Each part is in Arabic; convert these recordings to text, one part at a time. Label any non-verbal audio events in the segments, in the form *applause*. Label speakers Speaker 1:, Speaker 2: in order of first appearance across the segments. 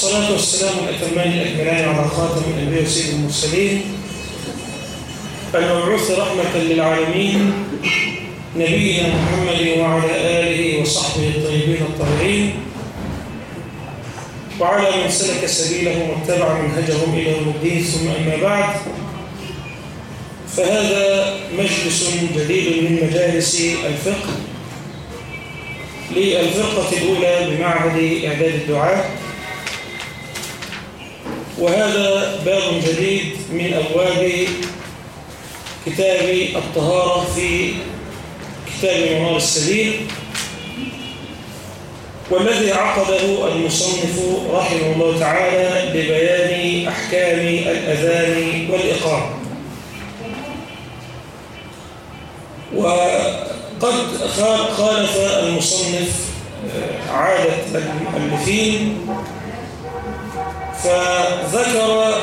Speaker 1: الصلاة والسلام الأتمان الأكملان على خاتم الأنبياء وسيد المرسلين. المبعوث رحمة للعالمين نبينا محمد وعلى آله وصحبه الطيبين الطاهرين. وعلى من سلك سبيلهم واتبع منهجهم إلى يوم الدين ثم أما بعد. فهذا مجلس جديد من مجالس الفقه. للفرقة الأولى بمعهد إعداد الدعاء وهذا باب جديد من أبواب كتاب الطهارة في كتاب منار السبيل والذي عقده المصنف رحمه الله تعالى لبيان أحكام الأذان والإقامة. وقد خالف المصنف عادة المؤلفين فذكر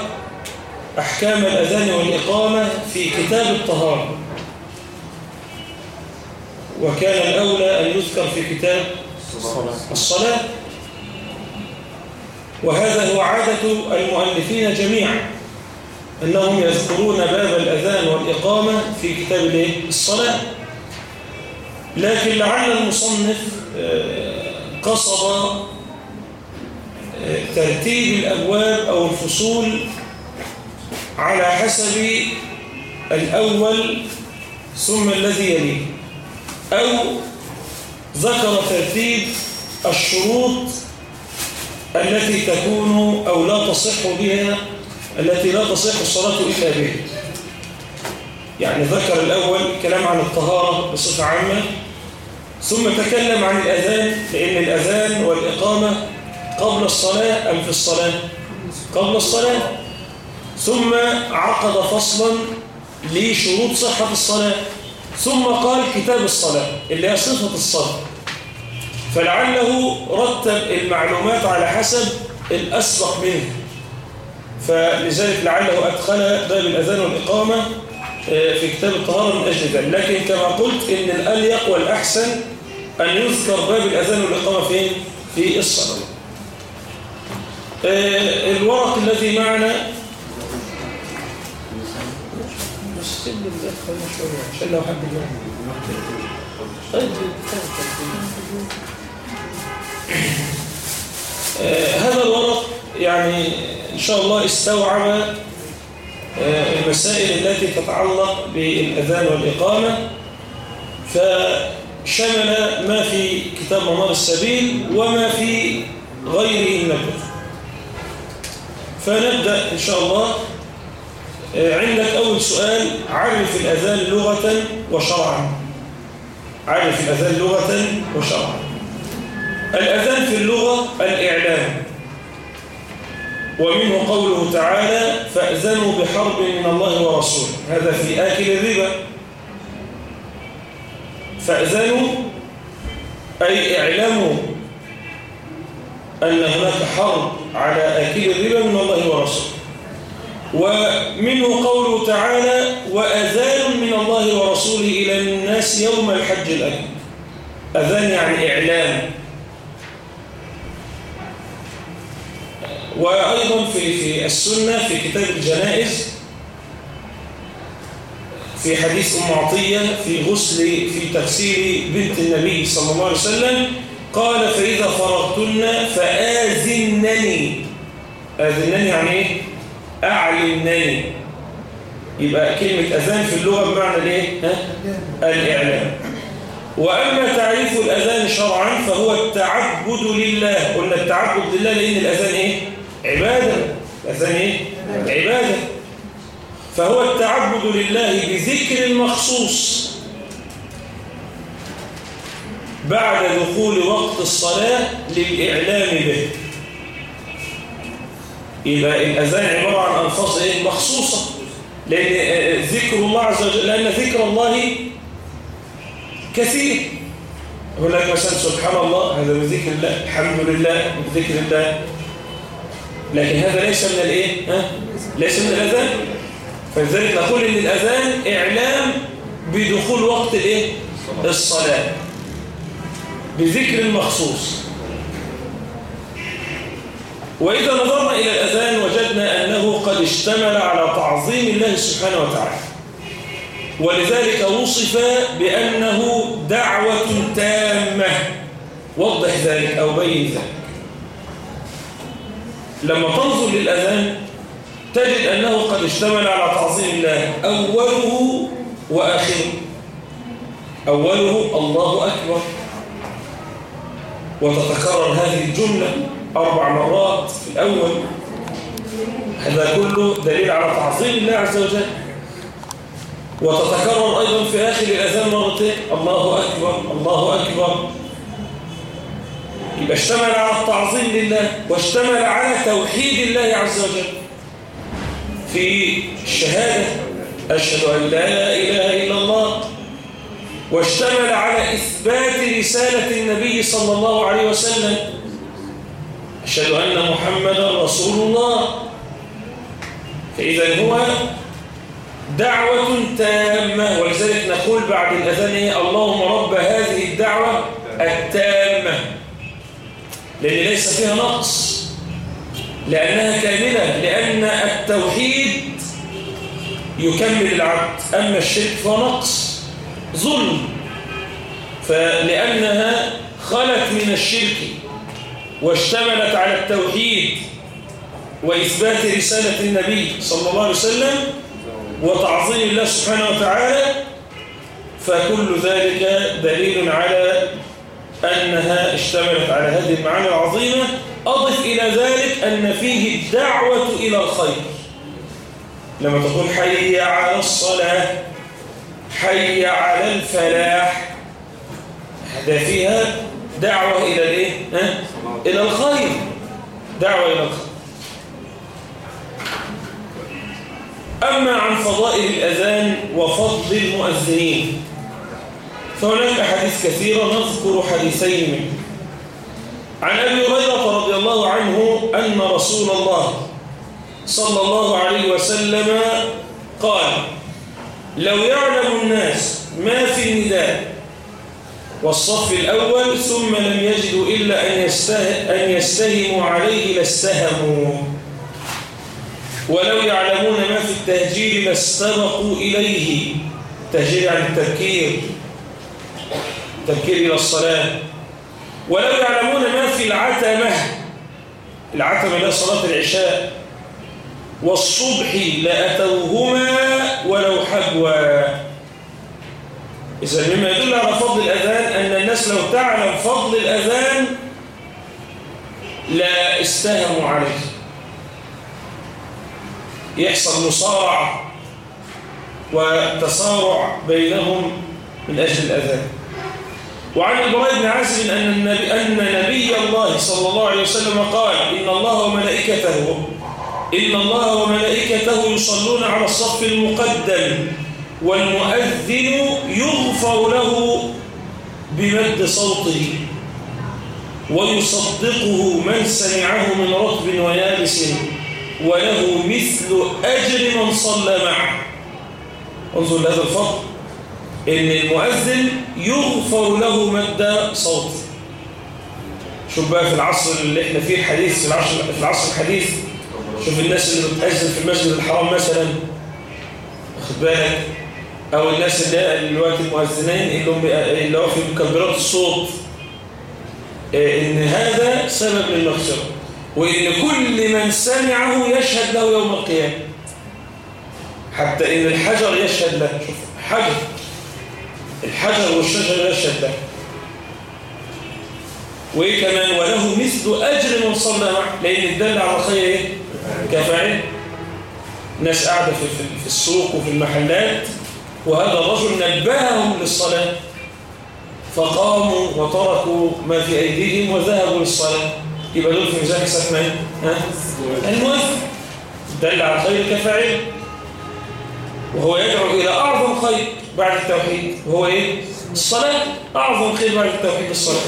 Speaker 1: أحكام الأذان والإقامة في كتاب الطهارة. وكان الأولى أن يذكر في كتاب الصلاة. وهذا هو عادة المؤلفين جميعا أنهم يذكرون باب الأذان والإقامة في كتاب الصلاة. لكن لعل المصنف قصد ترتيب الأبواب أو الفصول على حسب الأول ثم الذي يليه أو ذكر ترتيب الشروط التي تكون أو لا تصح بها التي لا تصح الصلاة إلا بها. يعني ذكر الأول كلام عن الطهارة بصفة عامة ثم تكلم عن الأذان لأن الأذان والإقامة قبل الصلاة أم في الصلاة؟ قبل الصلاة. ثم عقد فصلا لشروط صحة الصلاة. ثم قال كتاب الصلاة اللي هي صفة الصلاة. فلعله رتب المعلومات على حسب الأسبق منه. فلذلك لعله أدخل باب الأذان والإقامة في كتاب الطهارة من أجل ذلك. لكن كما قلت إن الأليق والأحسن أن يذكر باب الأذان والإقامة فين؟ في الصلاة. الورق الذي معنا. طيب هذا الورق يعني إن شاء الله استوعب المسائل التي تتعلق بالأذان والإقامة. فشمل ما في كتاب منار السبيل وما في غيره من الكتب. فنبدأ إن شاء الله. عندك أول سؤال. عرف الأذان لغة وشرعا. عرف الأذان لغة وشرعا. الأذان في اللغة الإعلام. ومنه قوله تعالى فأذنوا بحرب من الله ورسوله. هذا في آكل الربا. فأذنوا أي اعلموا أن هناك حرب على آكل الربا من الله ورسوله. ومنه قوله تعالى وأذان من الله ورسوله إلى الناس يوم الحج الأكبر. أذان يعني إعلام وأيضا في في السنة في كتاب الجنائز في حديث أم عطية في غسل في تفسير بنت النبي صلى الله عليه وسلم قال فإذا فرغتن فآذنني آذنني يعني إيه؟ أعلمنني يبقى كلمة أذان في اللغة بمعنى الإيه؟ الإعلام وأما تعريف الأذان شرعا فهو التعبد لله قلنا التعبد لله لأن الأذان إيه؟ عبادة الأذان إيه؟ عبادة فهو التعبد لله بذكر مخصوص بعد دخول وقت الصلاة للإعلام به. يبقى الأذان عبارة عن ألفاظ إيه؟ مخصوصة. لأن ذكر الله عز وجل لأن ذكر الله كثير. هناك مثلا سبحان الله هذا من ذكر الله الحمد لله من ذكر الله. لكن هذا ليس من الإيه؟ ها؟ ليس من الأذان. فلذلك نقول إن الأذان إعلام بدخول وقت الإيه؟ الصلاة. بذكر مخصوص. وإذا نظرنا إلى الأذان وجدنا أنه قد اشتمل على تعظيم الله سبحانه وتعالى. ولذلك وصف بأنه دعوة تامة. وضح ذلك أو بين ذلك. لما تنظر للأذان تجد أنه قد اشتمل على تعظيم الله. أوله وآخره. أوله الله أكبر. وتتكرر هذه الجملة أربع مرات في الأول. هذا كله دليل على تعظيم الله عز وجل. وتتكرر أيضا في آخر الأذان مرتين. الله أكبر الله أكبر. يبقى اشتمل على التعظيم لله واشتمل على توحيد الله عز وجل. في الشهادة أشهد أن لا إله إلا الله واشتمل على إثبات رسالة النبي صلى الله عليه وسلم. أشهد أن محمدا رسول الله. فإذا هو دعوة تامة ولذلك نقول بعد الأذان اللهم رب هذه الدعوة التامة لأن ليس فيها نقص لأنها كاملة لأن التوحيد يكمل العبد أما الشرك فهو نقص. ظلم. فلأنها خلت من الشرك واشتملت على التوحيد وإثبات رسالة النبي صلى الله عليه وسلم وتعظيم الله سبحانه وتعالى فكل ذلك دليل على أنها اشتملت على هذه المعاني العظيمة. أضف إلى ذلك أن فيه الدعوة إلى الخير. لما تقول حي على الصلاة حي على الفلاح. هذا فيها دعوة إلى الإيه؟ إلى الخير. دعوة إلى الخير. أما عن فضائل الأذان وفضل المؤذنين فهناك أحاديث كثيرة نذكر حديثين منه. عن أبي هريرة رضي الله عنه أن رسول الله صلى الله عليه وسلم قال لو يعلم الناس ما في النداء والصف الأول ثم لم يجدوا إلا أن, يسته أن يستهموا عليه لاستهموا. ولو يعلمون ما في التهجير لاستبقوا إليه. تهجير عن التذكير تذكير إلى الصلاة. ولو يعلمون ما في العتمة. العتمة لا صلاة العشاء. والصبح لأتوهما ولو حبوا. إذا مما يدل على فضل الأذان أن الناس لو تعلم فضل الأذان لا استهموا عليه. يحصل مصارعة وتصارع بينهم من أجل الأذان. وعن إبراهيم بن عازب أن, النبي أن نبي الله صلى الله عليه وسلم قال إن الله وملائكته إن الله وملائكته يصلون على الصف المقدم والمؤذن يغفر له بمد صوته ويصدقه من سمعه من رطب ويابس وله مثل أجر من صلى معه. انظر لهذا الفضل إن المؤذن يغفر له مد صوته. شوف بقى في العصر اللي إحنا فيه الحديث في العصر, في العصر الحديث شوف الناس اللي بتأذن في المسجد الحرام مثلا. واخد بالك. أو الناس اللي دلوقتي المؤذنين اللي هو في مكبرات الصوت. إن هذا سبب للمغفرة. وإن كل من سمعه يشهد له يوم القيامة. حتى إن الحجر يشهد له. شوف حجر الحجر والشجر يشهد له. وايه كمان وله مثل أجر من صلى معه. لأن الدل على الخير إيه؟ كفاعل ناس قاعدة في, في السوق وفي المحلات وهذا الرجل نبههم للصلاة. فقاموا وتركوا ما في أيديهم وذهبوا للصلاة. يبقى دول في ميزان حساب؟ ها؟ المؤذن دل على الخير كفاعل وهو يدعو إلى أعظم خير بعد التوحيد. وهو إيه؟ الصلاة. أعظم خير بعد التوحيد الصلاة.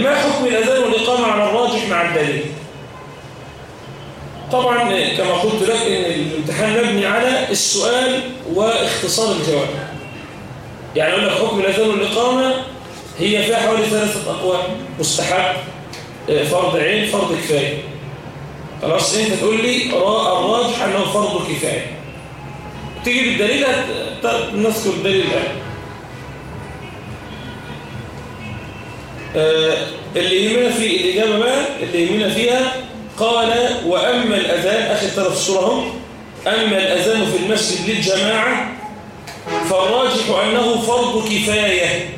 Speaker 1: ما حكم الأذان والإقامة على الراجح مع الدليل؟ طبعا كما قلت لك إن الامتحان مبني على السؤال واختصار الجواب. يعني أقول لك حكم الاذان والاقامه هي فيها حوالي ثلاثة أقوال. مستحب آه، فرض عين فرض كفاية. خلاص أنت تقول لي الراجح أنه فرض كفاية. تيجي بالدليل نذكر الدليل الان اللي يهمنا في الإجابة بقى اللي يهمنا فيها قال وأما الأذان آخر ثلاث صورة هم أما الأذان في المسجد للجماعة فالراجح أنه فرض كفاية.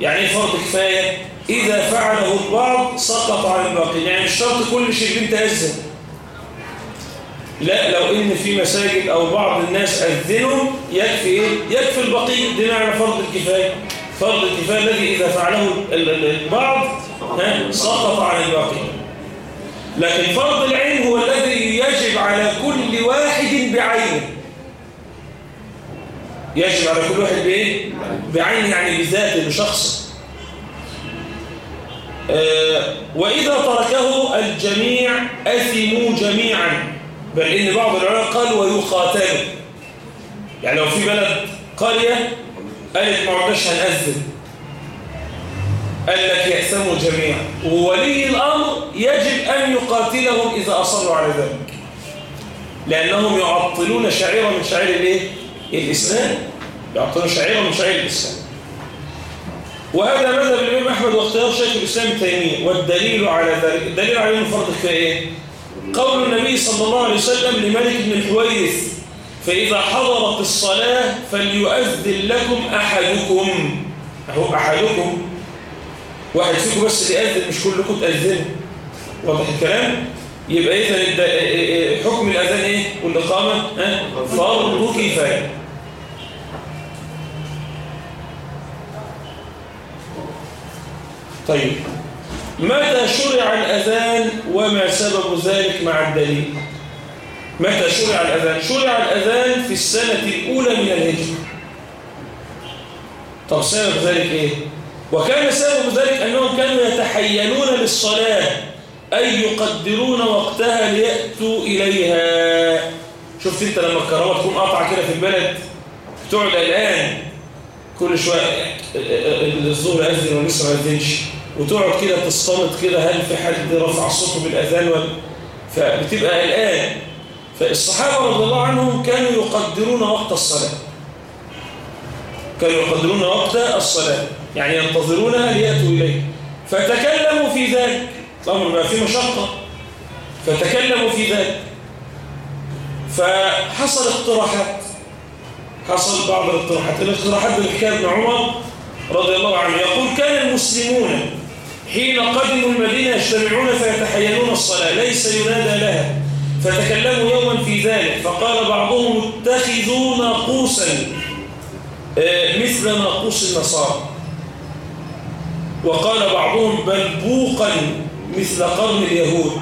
Speaker 1: يعني إيه فرض كفاية؟ إذا فعله البعض سقط عن الباقي. يعني مش شرط كل شيء انت أذن لا لو إن في مساجد أو بعض الناس أذنوا يكفي إيه؟ يكفي البقية. دي معنى فرض الكفاية. فرض الكفاية الذي إذا فعله البعض سقط عن الباقي. لكن فرض العين هو الذي يجب على كل واحد بعينه. يجب على كل واحد بإيه؟ بعينه يعني بذاته بشخصه. آه وإذا تركه الجميع أثموا جميعا. بل إن بعض العلماء قال ويقاتلوا. يعني لو في بلد قرية قالت ما عدناش هنأذن. قال لك يأثموا جميعا. وولي الأمر يجب أن يقاتلهم إذا أصروا على ذلك. لأنهم يعطلون شعيرة من شعير الإيه؟ الإسلام. يعطلون شعيرة من شعير الإسلام. وهذا مذهب الإمام أحمد واختيار شيخ الإسلام التيمية والدليل على ذلك الدليل على أنه فرض كفاية قول النبي صلى الله عليه وسلم لملك بن الحويرث. فإذا حضرت الصلاة فليؤذن لكم أحدكم. أهو أحدكم. واحد فيكم بس يأذن مش كلكم تأذنوا واضح الكلام؟ يبقى إذا حكم الأذان إيه؟ والإقامة فرض كفاية طيب. متى شرع الأذان وما سبب ذلك مع الدليل؟ متى شرع الأذان؟ شرع الأذان في السنة الأولى من الهجرة. طب سبب ذلك إيه؟ وكان سبب ذلك أنهم كانوا يتحيلون للصلاة أي يقدرون وقتها ليأتوا إليها. شفت أنت لما الكهرباء تكون قاطعة كده في البلد؟ تقعد الآن كل شوية الظهر أذن ولسه ما أذنش وتقعد كده تصطمت كده هل في حد رفع صوته بالأذان ولا؟ فبتبقى الآن فالصحابة رضي الله عنهم كانوا يقدرون وقت الصلاة. كانوا يقدرون وقت الصلاة. يعني ينتظرونها ليأتوا إليه. فتكلموا في ذلك. الأمر ما فيه مشقة. فتكلموا في ذلك. فحصل اقتراحات. حصل بعض الاقتراحات. الاقتراحات بالحكاية ابن عمر رضي الله عنه يقول كان المسلمون حين قدموا المدينة يجتمعون فيتحينون الصلاة. ليس ينادى لها. فتكلموا يوما في ذلك. فقال بعضهم اتخذوا ناقوسا. آه، مثل ناقوس النصارى. وقال بعضهم بل بوقا مثل قرن اليهود.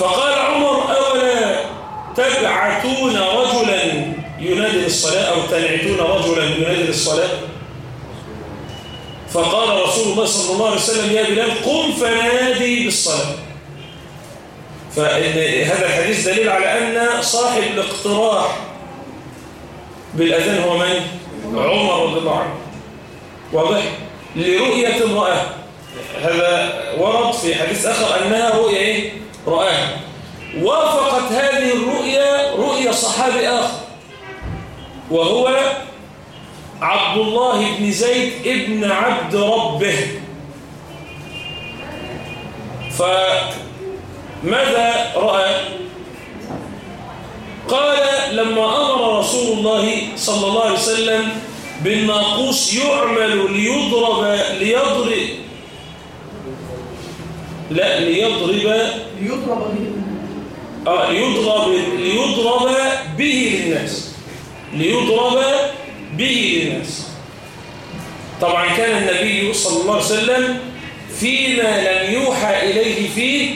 Speaker 1: فقال عمر أولا تبعثون رجلا ينادي للصلاة أو تنعتون رجلا ينادي للصلاة؟ فقال رسول الله صلى الله عليه وسلم يا بلال قم فنادي بالصلاة. فهذا الحديث دليل على أن صاحب الاقتراح بالأذان هو من؟ عمر رضي الله عنه واضح؟ لرؤية امرأة هذا ورد في حديث آخر أنها رؤية إيه؟ رؤاه وافقت هذه الرؤية رؤية صحابي آخر وهو عبد الله بن زيد ابن عبد ربه فماذا رأى؟ قال لما أمر رسول الله صلى الله عليه وسلم بالناقوس يعمل ليضرب ليضرب لا ليضرب. ليضرب به. آه ليضرب ليضرب به للناس. ليضرب به للناس. طبعا كان النبي صلى الله عليه وسلم فيما لم يوحى إليه فيه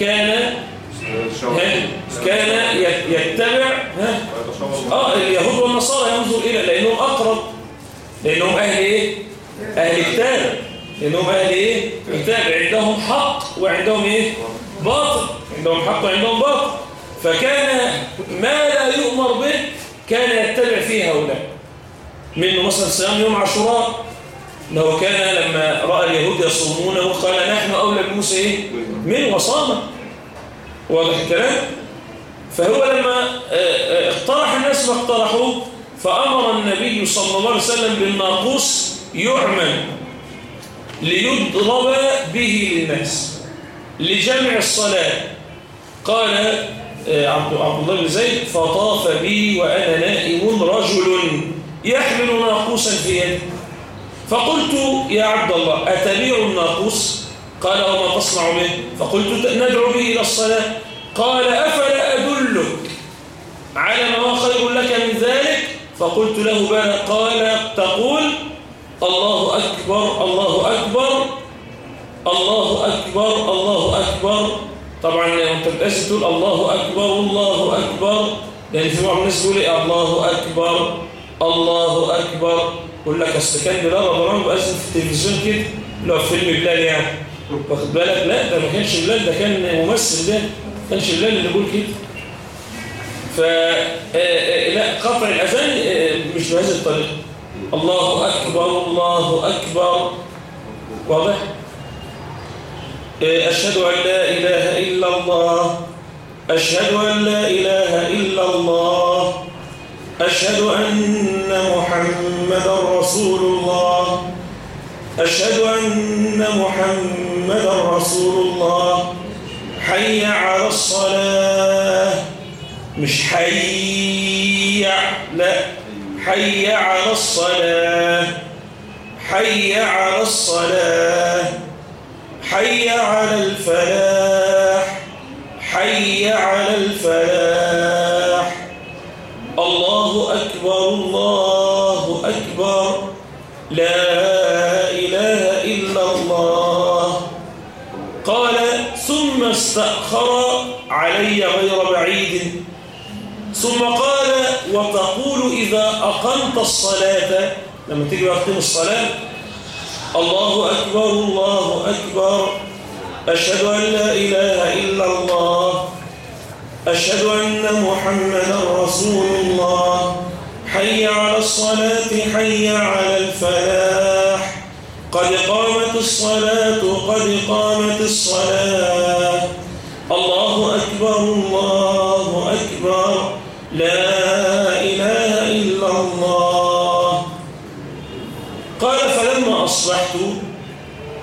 Speaker 1: كان كان يتبع ها آه اليهود والنصارى ينظر إلى لأنهم أقرب لأنهم أهل إيه؟ أهل كتاب لأنهم أهل إيه؟ كتاب عندهم حق وعندهم إيه؟ باطل. عندهم حق وعندهم باطل. فكان ما لا يؤمر به كان يتبع فيه هؤلاء. منه مثلا صيام يوم عاشوراء. لو كان لما رأى اليهود يصومونه قال نحن أولى بموسى إيه؟ من وصام واضح الكلام؟ فهو لما اقترح الناس ما اقترحوه فأمر النبي صلى الله عليه وسلم بالناقوس يعمل ليضرب به للناس لجمع الصلاة. قال عبد الله بن زيد فطاف بي وأنا نائم رجل يحمل ناقوسا في يده فقلت يا عبد الله أتبيع الناقوس؟ قال وما تصنع به؟ فقلت ندعو به إلى الصلاة. قال أفلا أدلك؟ على ما هو خير لك من ذلك؟ فقلت له بلى. قال تقول الله أكبر الله أكبر الله أكبر الله أكبر. طبعا أنت بتقاش تقول الله أكبر الله أكبر. لأن في بعض الناس إيه الله أكبر الله أكبر. يقول لك أصل كان بلال رمضان بأذن في التلفزيون كده لو فيلم بلال يعني. واخد بالك؟ لا ده ما كانش بلال ده كان ممثل ده ما كانش بلال اللي بيقول كده. ف لا قطع الأذان مش بهذه الطريقة. الله أكبر الله أكبر. واضح؟ أشهد أن لا إله إلا الله. أشهد أن لا إله إلا الله. أشهد أن محمدا رسول الله. أشهد أن محمدا رسول الله. حي على الصلاة. مش حي لا حي على الصلاة. حي على الصلاة. حي على الفلاح. حي على الفلاح. الله أكبر الله أكبر. لا إله إلا الله. قال ثم استأخر علي غير بعيد. ثم قال وتقول إذا أقمت الصلاة. لما تيجي وقتم الصلاة الله أكبر الله أكبر. أشهد أن لا إله إلا الله. أشهد أن محمدا رسول الله حي على الصلاة حي على الفلاح. قد قامت الصلاة قد قامت الصلاة. الله أكبر الله أكبر. لا إله إلا الله. قال فلما أصبحت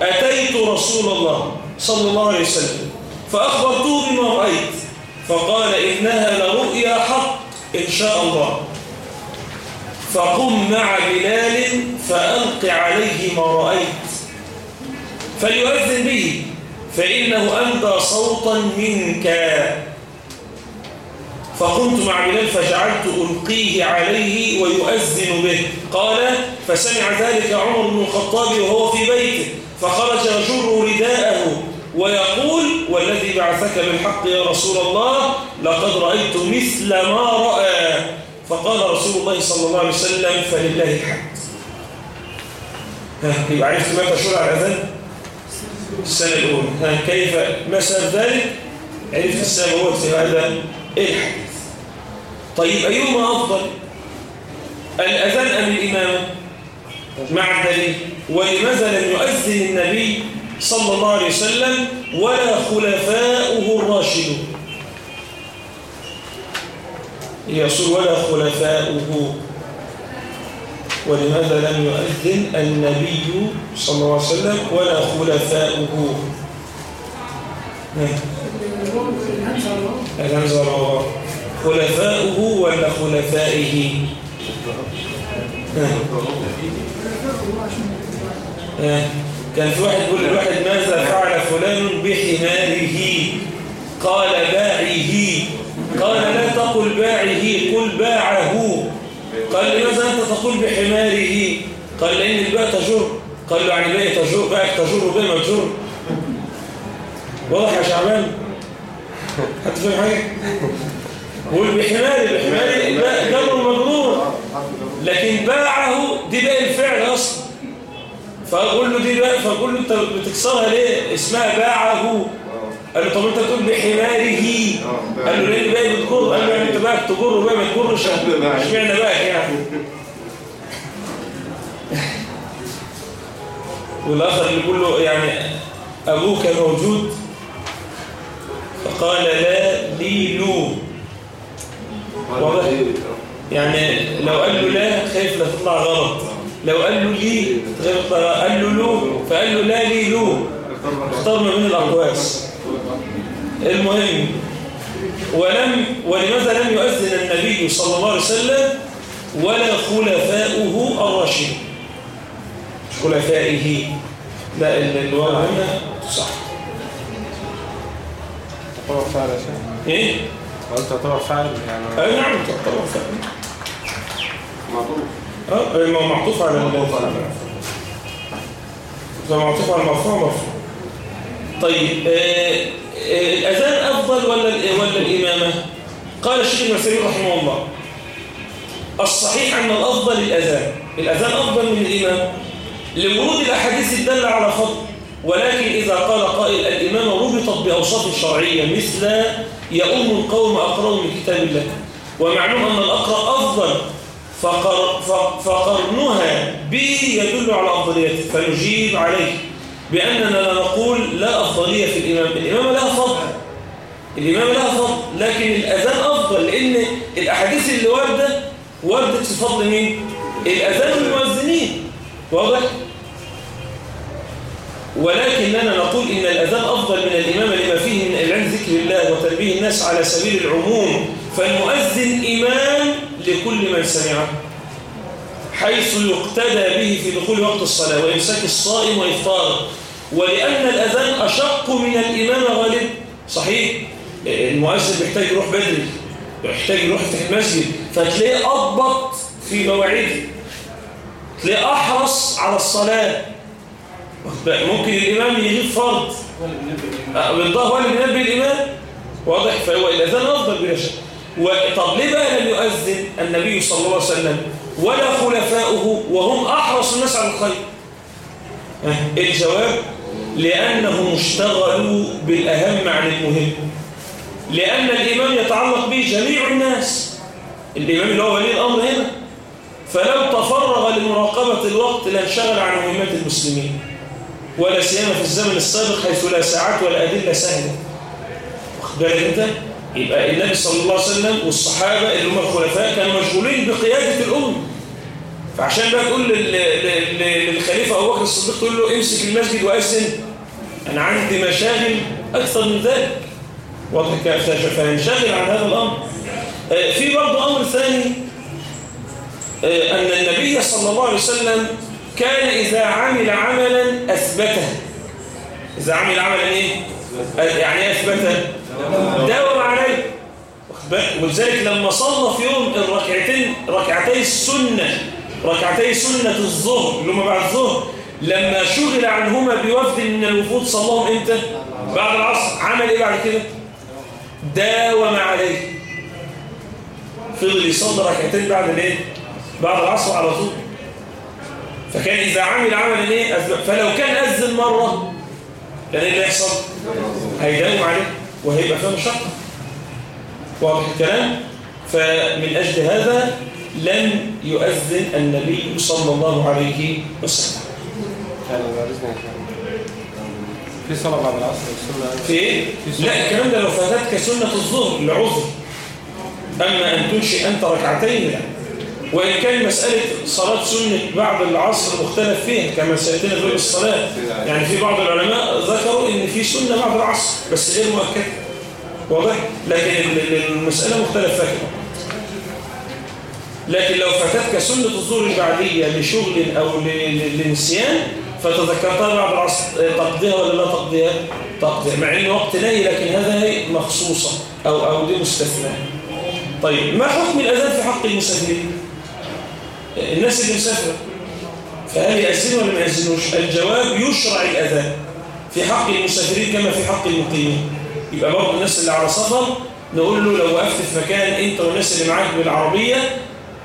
Speaker 1: أتيت رسول الله صلى الله عليه وسلم فأخبرته بما رأيت. فقال إنها لرؤيا حق إن شاء الله. فقم مع بلال فألق عليه ما رأيت. فليؤذن به فإنه أندى صوتا منك. فقمت مع بلال فجعلت ألقيه عليه ويؤذن به. قال فسمع ذلك عمر بن الخطاب وهو في بيته فخرج يجر رداءه. ويقول والذي بعثك بالحق يا رسول الله لقد رأيت مثل ما رأى. فقال رسول الله صلى الله عليه وسلم فلله الحمد. يبقى عرفت ما تشور على الأذان؟ السنة الأولى. ها كيف ما سبب ذلك؟ عرفت السبب هو في هذا الحديث. طيب أيهما أفضل؟ الأذان أم الإمامة مع الدليل. ولماذا لم يؤذن النبي صلى الله عليه وسلم ولا خلفاؤه الراشدون. يصول ولا خلفاؤه. ولماذا لم يؤذن النبي صلى الله عليه وسلم ولا خلفاؤه؟ الهمزة والواو خلفاؤه ولا خلفائه؟ كان في واحد يقول للواحد ماذا فعل فلان بحماره؟ قال باعه. قال لا تقل باعه قل باعه. قال لماذا أنت تقول بحماره؟ قال لأن الباء تجر. قال له يعني باء تجر باء تجر باء مجر. واضح يا شعبان؟ حتى فاهم حاجة؟ قول بحماري بحماري جر مجرور. لكن باعه دي باء الفعل أصلا. فأقول له دي باء فأقول له أنت بتكسرها ليه؟ اسمها باعه. قال له طب أنت تقول بحماره. قال له ليه؟ باقي بتجر. قال له يعني أنت بقى تجر بقى ما تجرش. اشمعنى بقى يعني؟ والآخر اللي بيقول له يعني أبوك موجود؟ فقال لا لي واضح؟ يعني لو قال له لا خايف لا تطلع غلط. لو قال له لي قال له له فقال له لا لي له؟ اختار ما بين الأقواس. المهم ولم ولماذا لم يؤذن النبي صلى الله عليه وسلم ولا خلفاؤه الراشدين؟ خلفائه. لا الواو هنا صح.
Speaker 2: تعتبر فعل يا شيخ.
Speaker 1: إيه؟
Speaker 2: قلت تعتبر فعل يعني.
Speaker 1: أي نعم تعتبر فعل.
Speaker 3: معطوف
Speaker 1: آه هو معطوف على
Speaker 3: معطوف على
Speaker 1: المرفوع مرفوع طيب آه، آه، الأذان أفضل ولا ولا الإمامة؟ قال الشيخ المسيري رحمه الله الصحيح أن الأفضل الأذان الأذان أفضل من الإمام لورود الأحاديث الدالة على فضل ولكن إذا قال قائل الإمامة ربطت بأوصاف شرعية مثل يؤم القوم أقرأوا من كتاب الله ومعلوم أن الأقرأ أفضل فقر فقرنها به يدل على أفضليته فنجيب عليه بأننا لا نقول لا أفضلية في الإمام. الإمامة لها فضل الإمامة لها فضل لكن الأذان أفضل لأن الأحاديث اللي واردة وردت في فضل مين؟ الأذان والمؤذنين واضح؟ ولكننا نقول إن الأذان أفضل من الإمامة لما فيه من إعلان ذكر الله وتنبيه الناس على سبيل العموم. فالمؤذن إمام لكل من سمعه حيث يقتدى به في دخول وقت الصلاة وإمساك الصائم وإفطاره. ولأن الأذان أشق من الإمامة غالب. صحيح؟ المؤذن بيحتاج يروح بدري بيحتاج يروح يفتح المسجد. فتلاقيه أضبط في مواعيده. تلاقيه أحرص على الصلاة. ممكن الإمام يجيب فرض. آه، بالضبط هو اللي بينبه الإمام. واضح؟ فهو الأذان أفضل بلا شك. وطب ليه بقى لم يؤذن النبي صلى الله عليه وسلم؟ ولا خلفاؤه وهم أحرص الناس على الخير. آه، الجواب؟ لأنهم اشتغلوا بالأهم عن المهم. لأن الإمام يتعلق به جميع الناس. الإمام اللي هو ولي الأمر هنا. فلو تفرغ لمراقبة الوقت لانشغل عن مهمات المسلمين. ولا سيما في الزمن السابق حيث لا ساعات ولا أدلة سهلة. واخد بالك أنت؟ يبقى النبي صلى الله عليه وسلم والصحابة اللي هم الخلفاء كانوا مشغولين بقيادة الأمة فعشان بقى تقول لل- لل- لل- للخليفة أبو بكر الصديق تقول له امسك المسجد وأذن أنا عندي مشاغل أكثر من ذلك. واضح كيف فينشغل عن هذا الأمر. آه، في برضه أمر ثاني آه، أن النبي صلى الله عليه وسلم كان إذا عمل عملا أثبته. إذا عمل عملا إيه؟ يعني إيه أثبته؟ داوم عليه؟ ولذلك لما صلى في يوم الركعتين ركعتي السنة ركعتي سنة الظهر اللي هم بعد الظهر لما شغل عنهما بوفد من الوفود صلاهم إمتى؟ بعد العصر عمل إيه بعد كده؟ داوم عليه فضل يصلي ركعتين بعد الإيه؟ بعد العصر على طول فكان إذا عمل عملا إيه؟ فلو كان أذن مرة كان إيه اللي يحصل؟ هيداوم عليه وهيبقى فيها مشقة. واضح الكلام؟ فمن أجل هذا لم يؤذن النبي صلى الله عليه وسلم.
Speaker 2: في صلاة بعد العصر
Speaker 1: في إيه؟ لا الكلام ده لو فاتتك سنة الظهر لعذر أما أن تنشئ أنت ركعتين لا. وإن كان مسألة صلاة سنة بعد العصر مختلف فيها كما سيأتينا في الصلاة يعني في بعض العلماء ذكروا إن في سنة بعد العصر بس غير مؤكدة واضح؟ لكن ال- ال- المسألة مختلف فيها لكن لو فاتتك سنة الظهر البعدية لشغل أو لنسيان فتذكرتها بعد العصر تقضيها ولا لا تقضيها؟ تقضيها مع إنه وقت نهي لكن هذا هي مخصوصة أو أو دي مستثنى طيب ما حكم الأذان في حق المسافرين؟ الناس اللي مسافرة. فهل يأذنوا ولا ما يأذنوش؟ الجواب يشرع الأذان في حق المسافرين كما في حق المقيمين. يبقى برضه الناس اللي على سفر نقول له لو وقفت في مكان أنت والناس اللي معاك بالعربية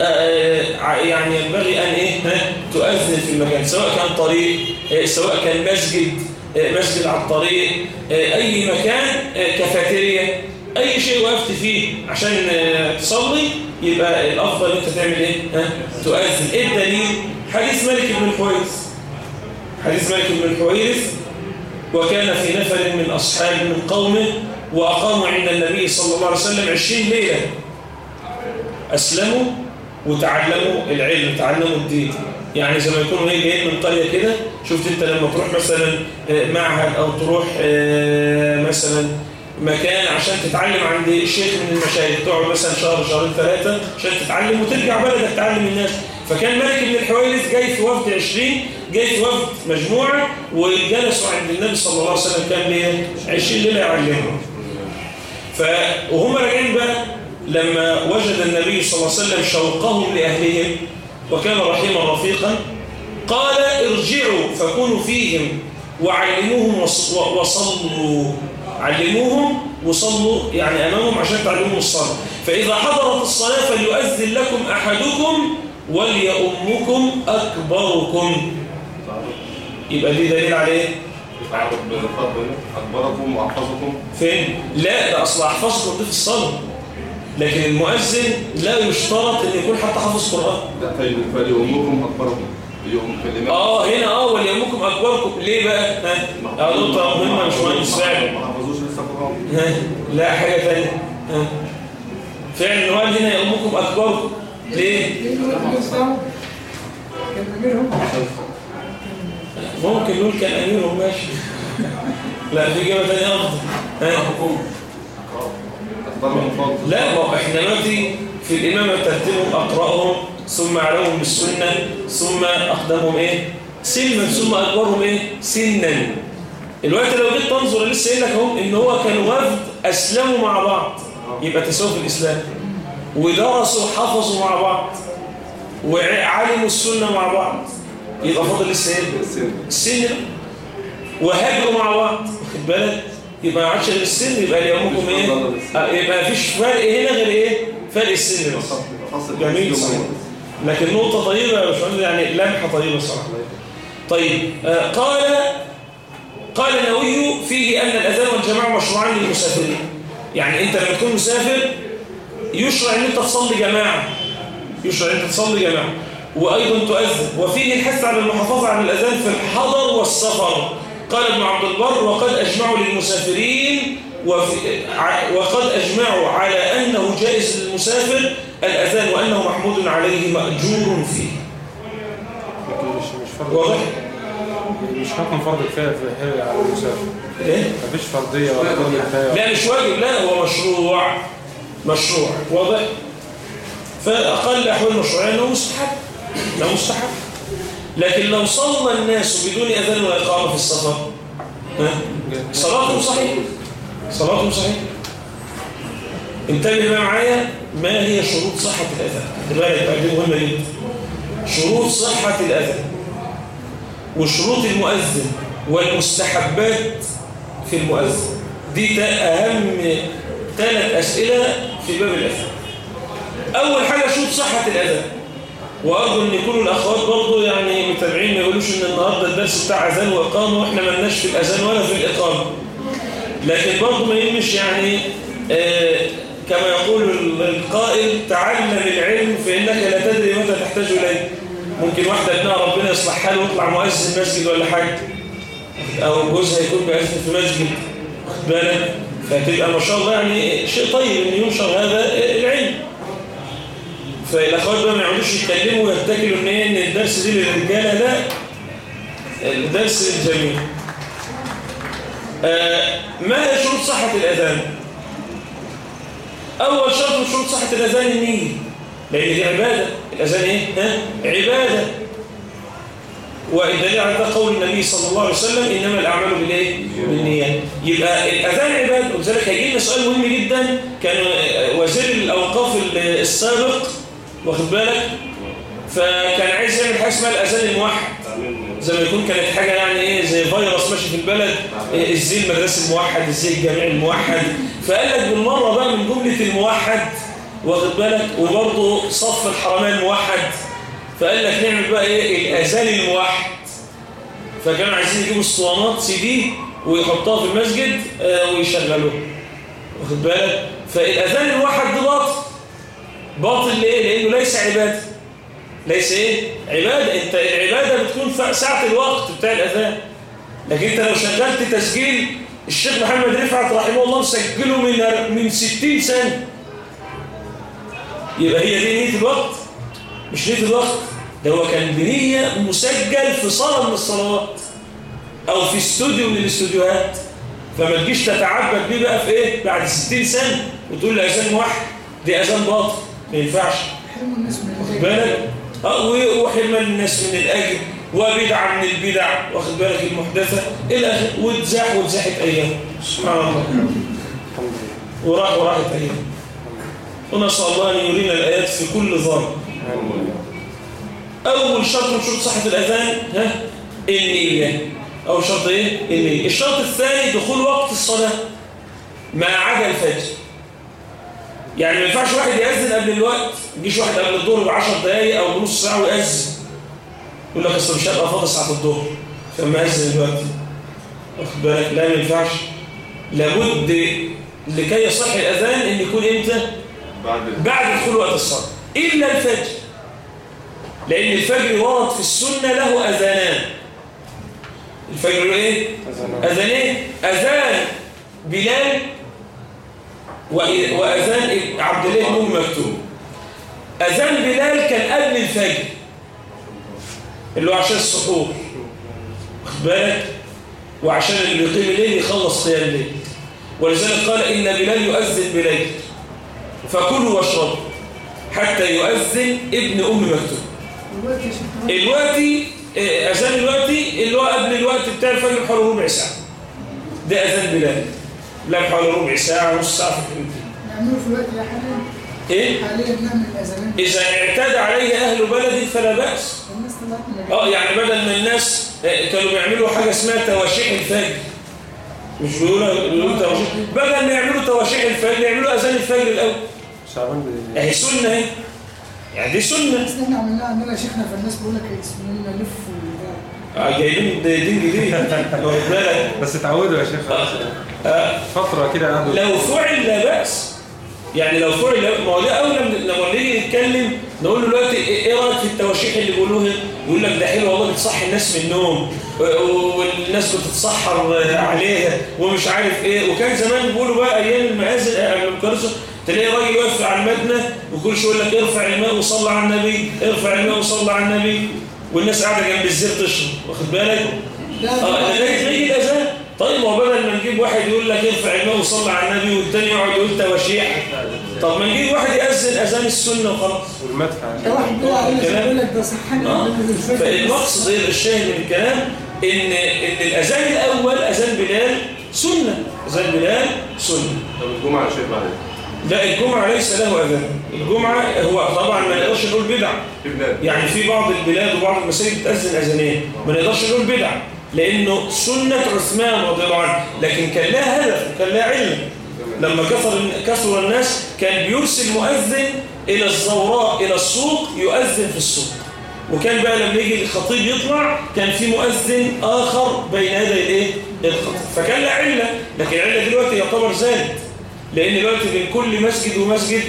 Speaker 1: آه، يعني ينبغي أن إيه؟ تؤذن في المكان سواء كان طريق آه، سواء كان مسجد آه، مسجد على الطريق آه، أي مكان آه، كافيتيريا أي شيء وقفت فيه عشان آه، تصلي يبقى الأفضل أنت تعمل إيه؟ ها؟ تؤذن إيه الدليل؟ حديث ملك بن الحويرث حديث ملك بن الحويرث وكان في نفر من أصحاب من قومه وأقاموا عند النبي صلى الله عليه وسلم عشرين ليلة أسلموا وتعلموا العلم تعلموا الدين يعني زي ما يكونوا هي جايين من قرية كده شفت أنت لما تروح مثلا آه، معهد أو تروح آه، مثلا مكان عشان تتعلم عند شيخ من المشايخ. تقعد مثلا شهر شهرين ثلاثة عشان تتعلم وترجع بلدك تعلم الناس. فكان ملك بن الحويرث جاي في وفد 20 جاي في وفد مجموعة وجلسوا عند النبي صلى الله عليه وسلم كان ليه 20 ليلة يعلمهم ف وهم راجعين بقى لما وجد النبي صلى الله عليه وسلم شوقهم لأهلهم وكان رحيما رفيقا قال ارجعوا فكونوا فيهم وعلموهم وصلوا. علموهم وصلوا يعني أمامهم عشان تعلموا الصلاة. فإذا حضرت الصلاة فليؤذن لكم أحدكم وليؤمكم أكبركم. يبقى دي دليل على
Speaker 3: إيه؟ أكبركم وأحفظكم.
Speaker 1: فين؟ لا ده أصل أحفظكم دي في الصلاة. لكن المؤذن لا يشترط أن يكون حتى حافظ قرآن.
Speaker 3: لا فليؤمكم أكبركم.
Speaker 1: آه هنا آه وليومكم أكبركم. ليه بقى؟ ها آه نقطه مهمة مش مهندس فعلا لا ها. فعلا هو قال هنا يومكم أكبركم. ليه؟ ممكن نقول كان أميرهم ماشي. *laughs* لا في إجابة ثانية أفضل. ها
Speaker 3: أكبركم أكبرهم فضل
Speaker 1: لا ما إحنا دلوقتي في الإمامة ترتيبهم أقرأهم ثم أعلمهم بالسنة ثم أقدمهم إيه؟ سلما ثم أكبرهم إيه؟ سنا. الوقت لو جيت تنظر لسه قايل لك اهو ان هو كان وفد اسلموا مع بعض. يبقى تساوي في الإسلام. ودرسوا وحفظوا مع بعض. وعلموا السنة مع بعض. يبقى فاضل لسه إيه
Speaker 3: السن.
Speaker 1: وهاجروا مع بعض. واخد بالك؟ يبقى ما عادش غير السن يبقى اليومكم إيه؟ يبقى مفيش فرق هنا غير إيه؟ فرق السن بس. جميل. صحيح لكن نقطة طيبة يا باشمهندس يعني لمحة طيبة صراحة. طيب آه، قال قال النووي فيه أن الأذان والجماعة مشروعان للمسافرين. يعني أنت لما تكون مسافر يشرع أن أنت تصلي جماعة. يشرع أن أنت تصلي جماعة. وأيضا تؤذن. وفيه الحث على المحافظة على الأذان في الحضر والسفر. قال ابن عبد البر وقد أجمعوا للمسافرين وفي وقد أجمعوا على أنه جائز للمسافر الأذان وأنه محمود عليه مأجور فيه.
Speaker 2: لكن مش حكم فرض كفاية في على المسافر
Speaker 1: إيه؟
Speaker 2: مفيش فرضية ولا فرض كفاية.
Speaker 1: لا مش واجب. لا هو مشروع. مشروع. واضح؟ فأقل أحوال المشروعية أنه مستحب. ده مستحب. لكن لو صلى الناس بدون أذان وإقامة في السفر؟ صلاتهم صحيح. صلاتهم صحيح. انتبه بقى معايا ما هي شروط صحة الأذان خد بالك بقى دي مهمة جدا شروط صحة الأذان وشروط المؤذن والمستحبات في المؤذن. دي أهم ثلاث أسئلة في باب الأذان. أول حاجة شروط صحة الأذان. وأرجو أن يكونوا الأخوات برضو يعني متابعين ما يقولوش أن النهاردة الدرس بتاع أذان وإقامة وإحنا ملناش في الأذان ولا في الإقامة. لكن برضو ما يهمش يعني آه كما يقول القائل تعلم العلم فإنك لا تدري متى تحتاج ممكن واحدة ابنها ربنا يصلح حاله ويطلع مؤذن مسجد ولا حاجة. أو جوزها يكون بيأذن في مسجد واخد بالك؟ فتبقى ما شاء الله يعني شيء طيب أن ينشر هذا العلم. فالأخوات بقى ما يقعدوش يتكلموا ويتكلوا إن إيه إن الدرس دي للرجالة لا الدرس للجميع. آه ما هي شروط صحة الأذان؟ أول شرط من شروط صحة الأذان النية لأن دي عبادة. الأذان إيه؟ ها؟ عبادة. والدليل على ده قول النبي صلى الله عليه وسلم إنما الأعمال بالإيه؟ بالنيات يبقى الأذان عبادة. ولذلك هيجي لنا سؤال مهم جدا. كان وزير الأوقاف السابق واخد بالك؟ فكان عايز يعمل حاجة اسمها الأذان الموحد. زي ما يكون كانت حاجة يعني إيه زي فيروس ماشي في البلد. إيه إزاي المدرسة الموحد إزاي الجامع الموحد؟ فقال لك بالمرة بقى من جملة الموحد واخد بالك؟ وبرضه صف الحرمين موحد فقال لك نعمل بقى إيه؟ الأذان الموحد. فكانوا عايزين يجيبوا اسطوانات سي دي ويحطوها في المسجد آه، ويشغلوها. واخد بالك؟ فالأذان الواحد ده باطل. باطل ليه؟ لأنه ليس عبادة. ليس إيه؟ عبادة. أنت العبادة بتكون في ساعة الوقت بتاع الأذان. لكن أنت لو شغلت تسجيل الشيخ محمد رفعت رحمه الله مسجله من من 60 سنة. يبقى هي دي نية الوقت. مش نية الوقت. ده هو كان بنية مسجل في صلاة من الصلوات أو في استوديو من الاستوديوهات. فما تجيش تتعبد بيه بقى في إيه؟ بعد 60 سنة وتقول لي أذان واحد. دي أذان باطل. ما ينفعش. بالك؟ آه وحرمان الناس من الاجر وبدعة من البدع. واخد بالك المحدثة؟ إلى اخره وتزاح وتزاحت أيام سبحان الله. وراح وراحت أيام ونسال الله أن يرينا الآيات في كل ظرف. أول شرط من شروط صحة الأذان ها؟ النيه أول شرط إيه؟ النيه الشرط الثاني دخول وقت الصلاة ما عدا الفجر. يعني ما ينفعش واحد يأذن قبل الوقت يجيش واحد قبل الظهر ب 10 دقايق أو بنص ساعة ويأذن. يقول لك أصل مش هبقى فاضي ساعة الظهر فما أذن دلوقتي واخد بالك؟ لا ما ينفعش. لابد لكي يصح الأذان إن يكون إمتى؟
Speaker 3: بعد
Speaker 1: دخول وقت الصلاة. إلا الفجر. لأن الفجر ورد في السنة له أذانان. الفجر له إيه؟
Speaker 2: أذان.
Speaker 1: اذانين أذان بلال وأذان عبد الله بن مكتوم. أذان بلال كان قبل الفجر. اللي هو عشان السحور. واخد بالك؟ وعشان اللي بيقيم الليل يخلص قيام الليل. ولذلك قال إن بلال يؤذن بليل. فكلوا واشربوا حتى يؤذن ابن أم مكتوم.
Speaker 4: يا
Speaker 1: الوقتي آه، أذان الوقتي اللي هو قبل الوقت بتاع الفجر بحوالي ربع ساعة. ده أذان بلال لا بحوالي ربع ساعة نص ساعة في الحدود.
Speaker 4: نعمله في الوقت ده حاليا إيه؟
Speaker 1: إذا اعتاد عليه أهل بلدي فلا
Speaker 4: بأس.
Speaker 1: آه يعني بدل ما الناس آه، كانوا بيعملوا حاجة اسمها تواشيح الفجر. مش بيقولوا بيقولوا تواشيح. بدل ما يعملوا تواشيح الفجر يعملوا أذان الفجر الأول.
Speaker 2: شعبان
Speaker 1: اهي سنة اهي يعني دي سنة.
Speaker 4: بس إحنا عملناها عندنا شيخنا فالناس بيقول لك اسمنا لف وبتاع.
Speaker 1: آه، جايبين دين جديد. *laughs* واخد بالك؟
Speaker 2: بس اتعودوا يا شيخ. خلاص.
Speaker 1: آه،
Speaker 2: فترة كده قعدوا.
Speaker 1: لو فعل لا بأس. يعني لو فعل ما هو ده لما لما نيجي نتكلم نقول له دلوقتي إيه إيه رأيك في التواشيح اللي بيقولوها يقول لك ده حلو والله بتصحي الناس من النوم والناس بتتسحر عليها ومش عارف إيه. وكان زمان بيقولوا بقى أيام المآذن آه، الكرسي تلاقي راجل واقف على المدنة وكل شوية يقول لك ارفع الماء وصلى على النبي ارفع الماء وصلى على النبي. والناس قاعدة جنب الزير تشرب. واخد بالك؟ آه يجي الأذان. طيب ما بدل ما نجيب واحد يقول لك ارفع الماء وصلي على النبي والتاني يقعد يقول تواشيح طب ما نجيب واحد يأذن أذان السنة وخلاص.
Speaker 2: والمدفع.
Speaker 1: فالمقصد الشاهد من الكلام إن إن الأذان الأول أذان بلال سنة. أذان بلال سنة.
Speaker 3: طب الجمعة شيخ بعد.
Speaker 1: لا الجمعة ليس له أذان. الجمعة هو طبعا ما نقدرش نقول بدع. يعني في بعض البلاد وبعض المساجد بتأذن أذانين. ما نقدرش نقول بدع لأنه سنة عثمان رضي الله عنه. لكن كان لها هدف وكان لها علم. لما كثر كثر الناس كان بيرسل مؤذن إلى الزوراء إلى السوق يؤذن في السوق. وكان بقى لما يجي الخطيب يطلع كان في مؤذن آخر بين يدي الإيه؟ الخطيب. فكان لها علة لكن العلة دلوقتي يعتبر زالت لأن دلوقتي بين كل مسجد ومسجد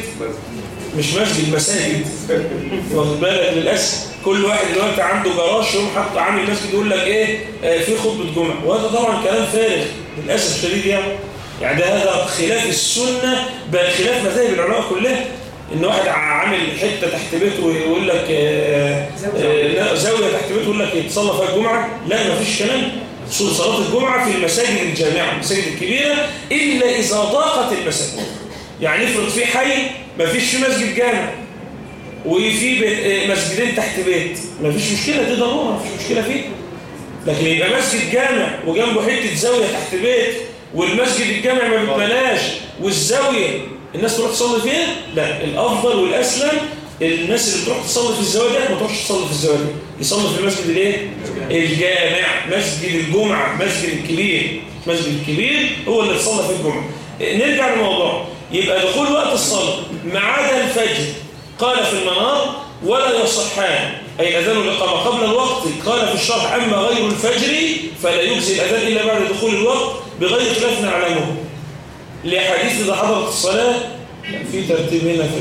Speaker 1: مش مسجد مساجد. *laughs* واخد بالك؟ للأسف. كل واحد دلوقتي عنده جراج يقوم حاطط عامل مسجد يقول لك إيه؟ آه في خطبة جمعة. وهذا طبعا كلام فارغ. للأسف الشديد يعني. يعني ده هذا خلاف السنة بل خلاف مذاهب العلماء كلها إن واحد عامل حتة تحت بيته ويقول لك آه آه زاويه تحت بيته يقول لك يتصلى فيها الجمعة لا ما فيش كلام. صلاة الجمعة في المساجد الجامعة المساجد الكبيرة إلا إذا ضاقت المساجد. يعني افرض في حي ما فيش في مسجد جامع وفي آه، مسجدين تحت بيت ما فيش مشكلة دي ضرورة ما فيش مشكلة فيه لكن يبقى مسجد جامع وجنبه حتة زاوية تحت بيت والمسجد الجامع ما بتبلاش والزاوية الناس تروح تصلي فيها لا الأفضل والأسلم الناس اللي تروح تصلي في الزاوية دي ما تروحش تصلي في الزاوية دي. يصلي في المسجد الايه؟ الجامع. مسجد الجمعة مسجد الكبير. مسجد الكبير هو اللي تصلي في الجمعة. نرجع للموضوع. يبقى دخول وقت الصلاة ما عدا الفجر. قال في المنار ولا يصحان. أي الأذان والإقامة قبل الوقت. قال في الشرح أما غير الفجر فلا يجزي الأذان إلا بعد دخول الوقت. بغير خلاف نعلمه. لحديث إذا حضرت الصلاة في ترتيب هنا في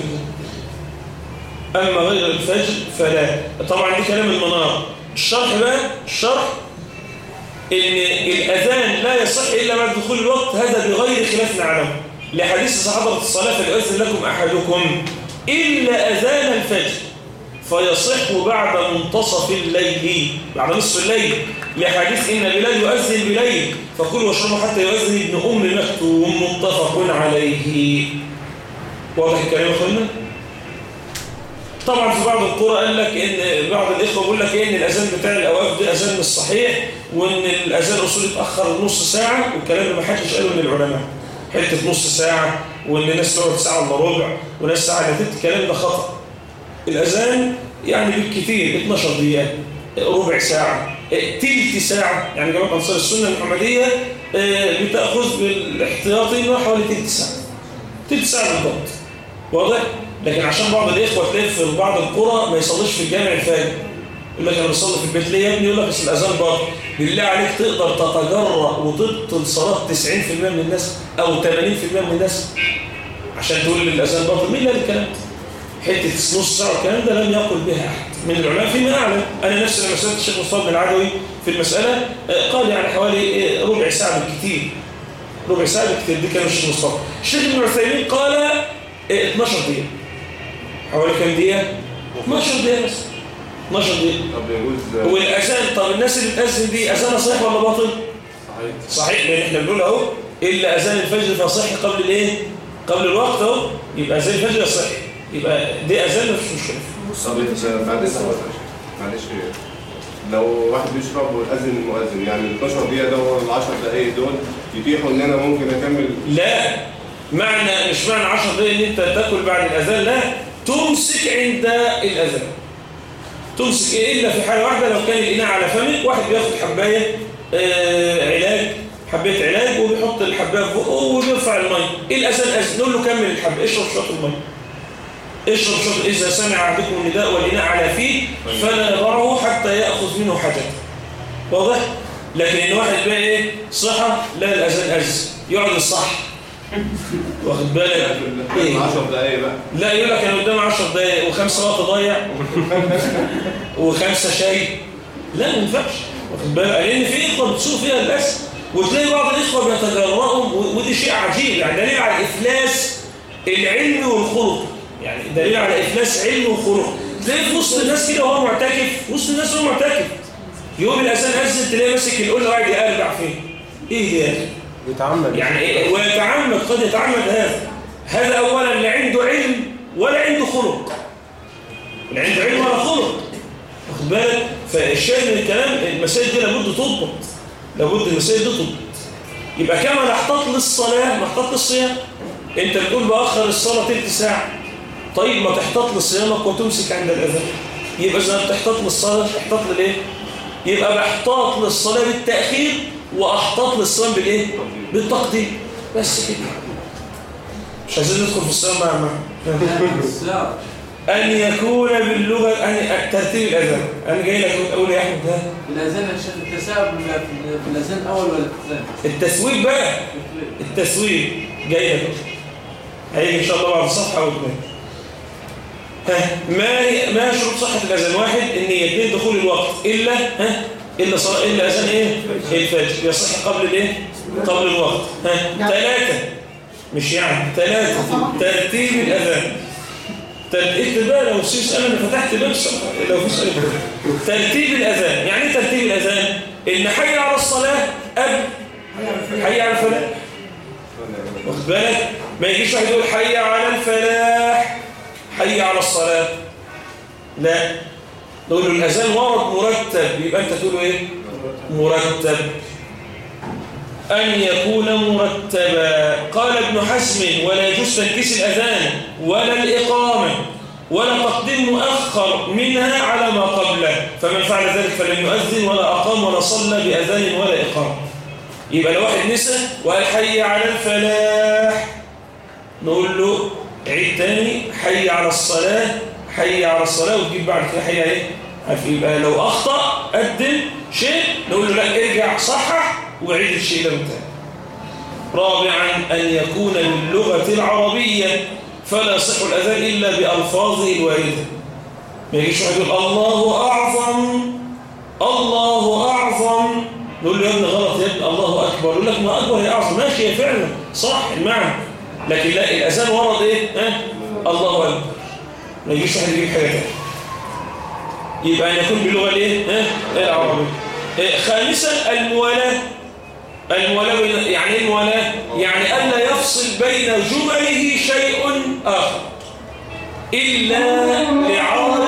Speaker 1: أما غير الفجر فلا. طبعا دي كلام المنار. الشرح بقى الشرح إن الأذان لا يصح إلا بعد دخول الوقت هذا بغير خلاف نعلمه. لحديث إذا حضرت الصلاة فليؤذن لكم أحدكم. إلا أذان الفجر فيصح بعد منتصف الليل بعد نصف الليل. لحديث إن بلال يؤذن بليل فكلوا واشربوا حتى يؤذن ابن أم مكتوم متفق عليه. واضح الكلام يا أخوانا؟ طبعا في بعض القرى قال لك إن بعض الإخوة بيقول لك إيه إن الأذان بتاع الاوقاف ده أذان مش صحيح وإن الأذان الرسول اتأخر نص ساعة والكلام اللي ما حدش قاله من العلماء. حتة نص ساعة وإن الناس تقعد ساعة إلا ربع وناس ساعة إلا تلت الكلام ده خطأ. الأذان يعني بالكثير 12 دقيقة ربع ساعة. تلت ساعة يعني جماعة أنصار السنة المحمدية آه، بتأخذ بالاحتياطي انه حوالي تلت ساعة. تلت ساعة بالضبط. واضح؟ لكن عشان بعض الإخوة تلاقي في بعض القرى ما يصليش في الجامع الفجر يقول لك أنا بصلي في البيت ليه يا ابني؟ يقول لك بس الأذان باطل. بالله عليك تقدر تتجرأ وتبطل صلاة 90% من الناس أو 80% من الناس عشان تقول لي الأذان باطل. مين اللي الكلام ده؟ حتة نص ساعه الكلام ده لم يقل بها أحد. من العلماء فيما أعلم أنا نفسي لما سالت الشيخ مصطفى بن العدوي في المسألة آه، قال يعني حوالي آه، ربع ساعة بالكثير ربع ساعة بالكثير دي كان الشيخ مصطفى. الشيخ ابن عثيمين قال آه، 12 دقيقة. حوالي كام دقيقة؟ 12 دقيقة بس. 12 دقيقة.
Speaker 3: طب يجوز
Speaker 1: والأذان طب الناس اللي بتأذن دي اذانها صحيح ولا باطل؟
Speaker 3: صحيح.
Speaker 1: صحيح لأن إحنا بنقول أهو إلا أذان الفجر فصح قبل الإيه؟ قبل الوقت أهو يبقى أذان الفجر يصح يبقى دي اذان مفيش
Speaker 3: بعد إذنك معلش لو واحد بيشرب ويأذن المؤذن يعني ال 12 دقيقة ده هو ال 10 دقايق دول يتيحوا إن أنا ممكن أكمل.
Speaker 1: لا. معنى مش معنى 10 دقايق إن أنت تأكل بعد الاذان لا. تمسك عند الاذان تمسك إيه؟ إلا في حالة واحدة لو كان الإناء على فمك واحد بياخد حباية آه علاج حباية علاج وبيحط الحباية في بقه وبيرفع الميه إيه الاذان اذن نقول له كمل الحباية اشرب شوية الميه اشرب شوية إذا سمع احدكم النداء والإناء على فيه فلا يضعه حتى يأخذ منه حاجته واضح؟ لكن إن واحد بقى إيه؟ صحى لا الاذان اذن يقعد الصح. *laughs* واخد بالك؟
Speaker 3: ال 10 دقايق بقى.
Speaker 1: لا يقول لك أنا قدامي 10 دقايق وخمسة وقت ضايع. *laughs* وخمسة شاي. لا ما ينفعش. واخد بالك؟ لأن في إخوة بتسوق فيها للاسف وتلاقي بعض الإخوة بيتجرؤوا ودي شيء عجيب. يعني دليل على افلاس العلم والخلق. يعني دليل على إفلاس علم وخلق؟ تلاقي في وسط الناس كده وهو معتكف وسط الناس وهو معتكف. يوم الأذان اذن تلاقي ماسك القله وقاعد يقلع فيه إيه ده يا أخي
Speaker 2: بيتعمد
Speaker 1: يعني إيه؟ ويتعمد قد يتعمد هذا. هذا اولا لا عنده علم ولا عنده خلق. لا عنده علم ولا خلق. واخد بالك؟ فالشاهد من الكلام المسائل دي لابد تضبط. لابد المسائل دي تضبط. يبقى كما نحتاط للصلاه نحتاط للصيام أنت بتقول بأخر الصلاة تلت ساعة. طيب ما تحتاط لصيامك وتمسك عند الأذان. يبقى إذا بتحتاط للصلاه احتاط للايه يبقى بحتاط للصلاة بالتأخير وأحتاط للصيام بالإيه؟ بالتقديم. بس كده. مش عايزين ندخل في الصيام مع مع أن يكون باللغة أن ترتيب الأذان. أنا جاي لك أقول يا أحمد ها؟
Speaker 5: الأذان عشان التساؤل في في الأذان الأول ولا الثاني؟
Speaker 1: التسويق بقى. التسويق جاي لك. هيجي إن شاء الله بعد صفحة أو اثنين ها ما ما شروط صحة الأذان؟ واحد النية اثنين دخول الوقت إلا ها إلا صلاة إلا أذان إيه؟ الفجر. يصح قبل الإيه؟ قبل الوقت ها. ثلاثة. مش يعني ثلاثة. ترتيب الأذان. ترتيب بقى لو في سؤال أنا فتحت باب لو في سؤال. ترتيب الأذان. يعني إيه ترتيب الأذان؟ إن حي على الصلاة قبل حي على الفلاح. واخد بالك؟ ما يجيش واحد يقول حي على الفلاح. حي على الصلاة. لا. نقول له الأذان ورد مرتب. يبقى أنت تقول إيه؟ مرتب. أن يكون مرتبا. قال ابن حزم ولا يجوز تنكيس الأذان ولا الإقامة ولا تقديم مؤخر منها على ما قبله. فمن فعل ذلك فلم يؤذن ولا أقام ولا صلى بأذان ولا إقامة. يبقى لو واحد نسى وقال حي على الفلاح. نقول له عيد تاني حي على الصلاة حي على الصلاة وتجيب بعد كده حي عارف يبقى لو أخطأ قدم شيء نقول له لا ارجع صحح وعيد الشيء ده تاني رابعا أن يكون للغة العربية فلا يصح الاذان إلا بالفاظه الوارده ما يجيش واحد يقول الله أعظم الله أعظم. نقول له يا ابني غلط يا ابني الله أكبر. يقول لك ما أكبر هي أعظم. ماشي هي فعلا صح المعنى. لكن لا الأذان ورد إيه؟ ها؟ الله أكبر. ما يجيش واحد يجيب حاجة. تانية يبقى ان يكون باللغة الايه ها؟ العربيه إيه، خامسا الموالاة. بين- يعني إيه الموالاة؟ يعني الا يفصل بين جمله شيء آخر. إلا لعارض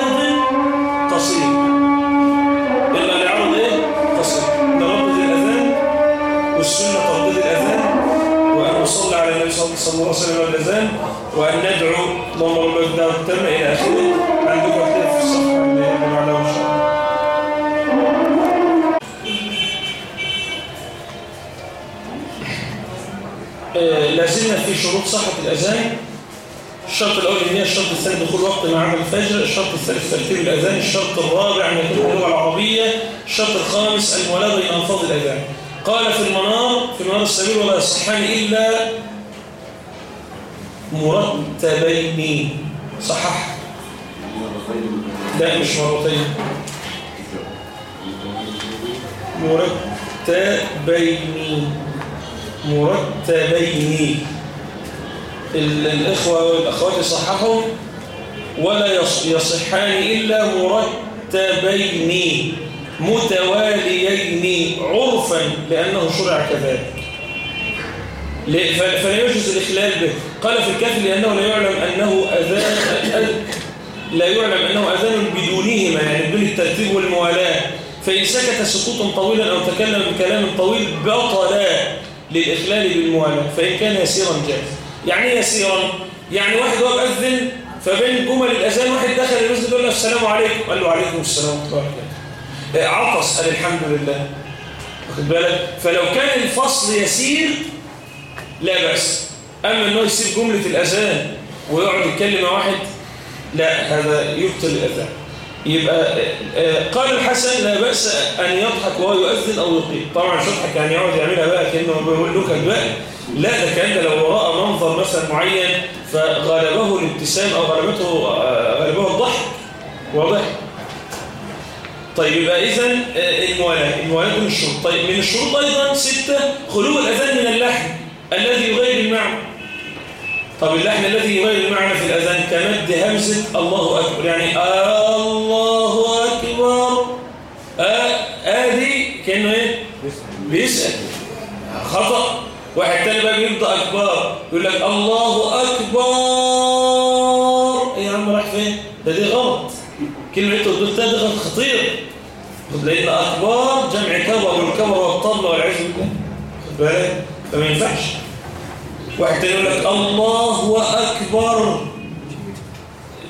Speaker 1: صلى الله عليه وسلم والاذان وأن ندعو اللهم رب الدار التامه إلى آخره. عندكم هتلاقي في الصفحه اللي بعدها ان شاء الله لازلنا في شروط صحة الأذان. الشرط الأول إن هي الشرط الثاني دخول وقت مع عمل الفجر. الشرط الثالث ترتيب الأذان. الشرط الرابع أن يكون اللغة العربية. الشرط الخامس المولاة بين ألفاظ الأذان. قال في المنار في منار السبيل ولا يصحان إلا مرتبين. صحح لا مش مرتين مرتبين. مرتبين. ال- الإخوة والأخوات يصححوا. ولا يص- يصحان إلا مرتبين. متواليين عرفا لأنه شرع كذلك. فلا يجوز الإخلال به. قال في الكافي لأنه لا يعلم أنه أذان لا يعلم أنه أذان بدونهما يعني بدون الترتيب والموالاة. فإن سكت سكوتا طويلا أو تكلم بكلام طويل بطلا للإخلال بالموالاة. فإن كان يسيرا جاز يعني إيه يسيرا؟ يعني واحد هو بأذن فبين جمل الأذان واحد دخل المسجد يقول له السلام عليكم. قال له عليكم السلام ورحمة الله. وبركاته عطس قال الحمد لله. واخد بالك؟ فلو كان الفصل يسير لا بأس. أما أنه يسيب جملة الأذان ويقعد يتكلم واحد لا هذا يبطل الأذان. يبقى آه، قال الحسن لا بأس أن يضحك وهو يؤذن أو يقيم. طبعا مش يضحك يعني يقعد يعملها بقى كأنه بيقول لك بقى لا ده كأن لو رأى منظر مثلا معين فغلبه الابتسام أو غلبته آه، غلبه الضحك. واضح؟ طيب يبقى إذا الموالاة الموالاة من الشروط. طيب من الشروط أيضا ستة خلو الأذان من اللحن. الذي يغير المعنى. طب اللحن الذي يغير المعنى في الأذان كمد همزة الله أكبر. يعني الله أكبر. آه آدي كأنه إيه؟ بيسأل. خطأ. واحد تاني بقى بيبدأ أكبر. يقول لك الله أكبر. إيه يا عم راح فين؟ ده دي غلط. كلمة انت قلت ده غلط خطير. لأن أكبر جمع كبر والكبر والطبل والعز بالله. خد بالك؟ فما ينفعش. واحد تاني يقول لك الله أكبر.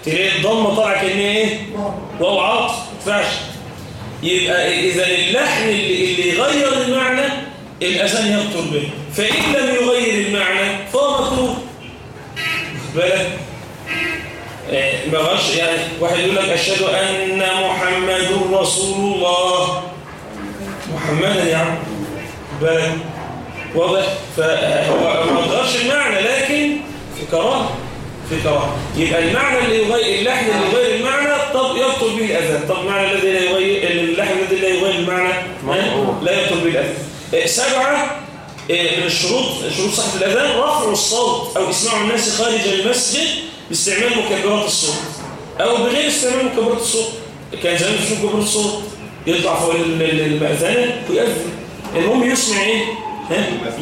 Speaker 1: تلاقي الضمة طالعة كأن إيه؟ واو عاطف. ما ينفعش. يبقى إذا اللحن اللي, اللي يغير المعنى الأذان يبطل به. فإن لم يغير المعنى فهو مكروه. بالك؟ إيه، ما غش يعني واحد يقول لك أشهد أن محمد رسول الله. محمدا خد بالك؟ واضح؟ فهو ما غيرش المعنى لكن في كراهه في كراهه يبقى المعنى اللي يغير اللحن اللي يغير المعنى طب يبطل به الأذان. طب المعنى الذي لا يغير اللحن الذي لا يغير المعنى؟ لا يبطل به الأذان. إيه، سبعة إيه، من الشروط شروط صحة الأذان رفع الصوت أو إسماع الناس خارج المسجد باستعمال مكبرات الصوت أو بغير استعمال مكبرات الصوت. كان زمان مش مكبرات الصوت. يطلع فوق ال- ال- المأذنة ويأذن. المهم يسمع ها؟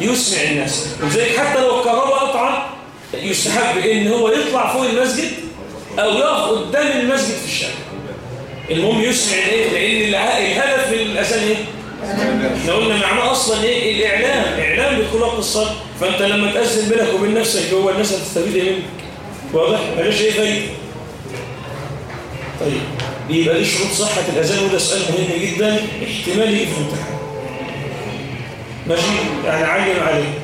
Speaker 1: يسمع الناس. ولذلك حتى لو الكهرباء قطعه يستحب ان هو يطلع فوق المسجد أو يقف قدام المسجد في الشارع. المهم يسمع إيه؟ لأن الهدف من الاذان إيه؟ إحنا قلنا معناه أصلا إيه؟ الإعلام. إعلام بدخول وقت الصلاة. فأنت لما تأذن بينك وبين نفسك جوه الناس هتستفيد إيه منك؟ واضح؟ مالوش إيه فايدة؟ طيب يبقى دي شروط صحة الأذان وده سؤال مهم جدا. احتمال الامتحان ماشي يعني علم عليه.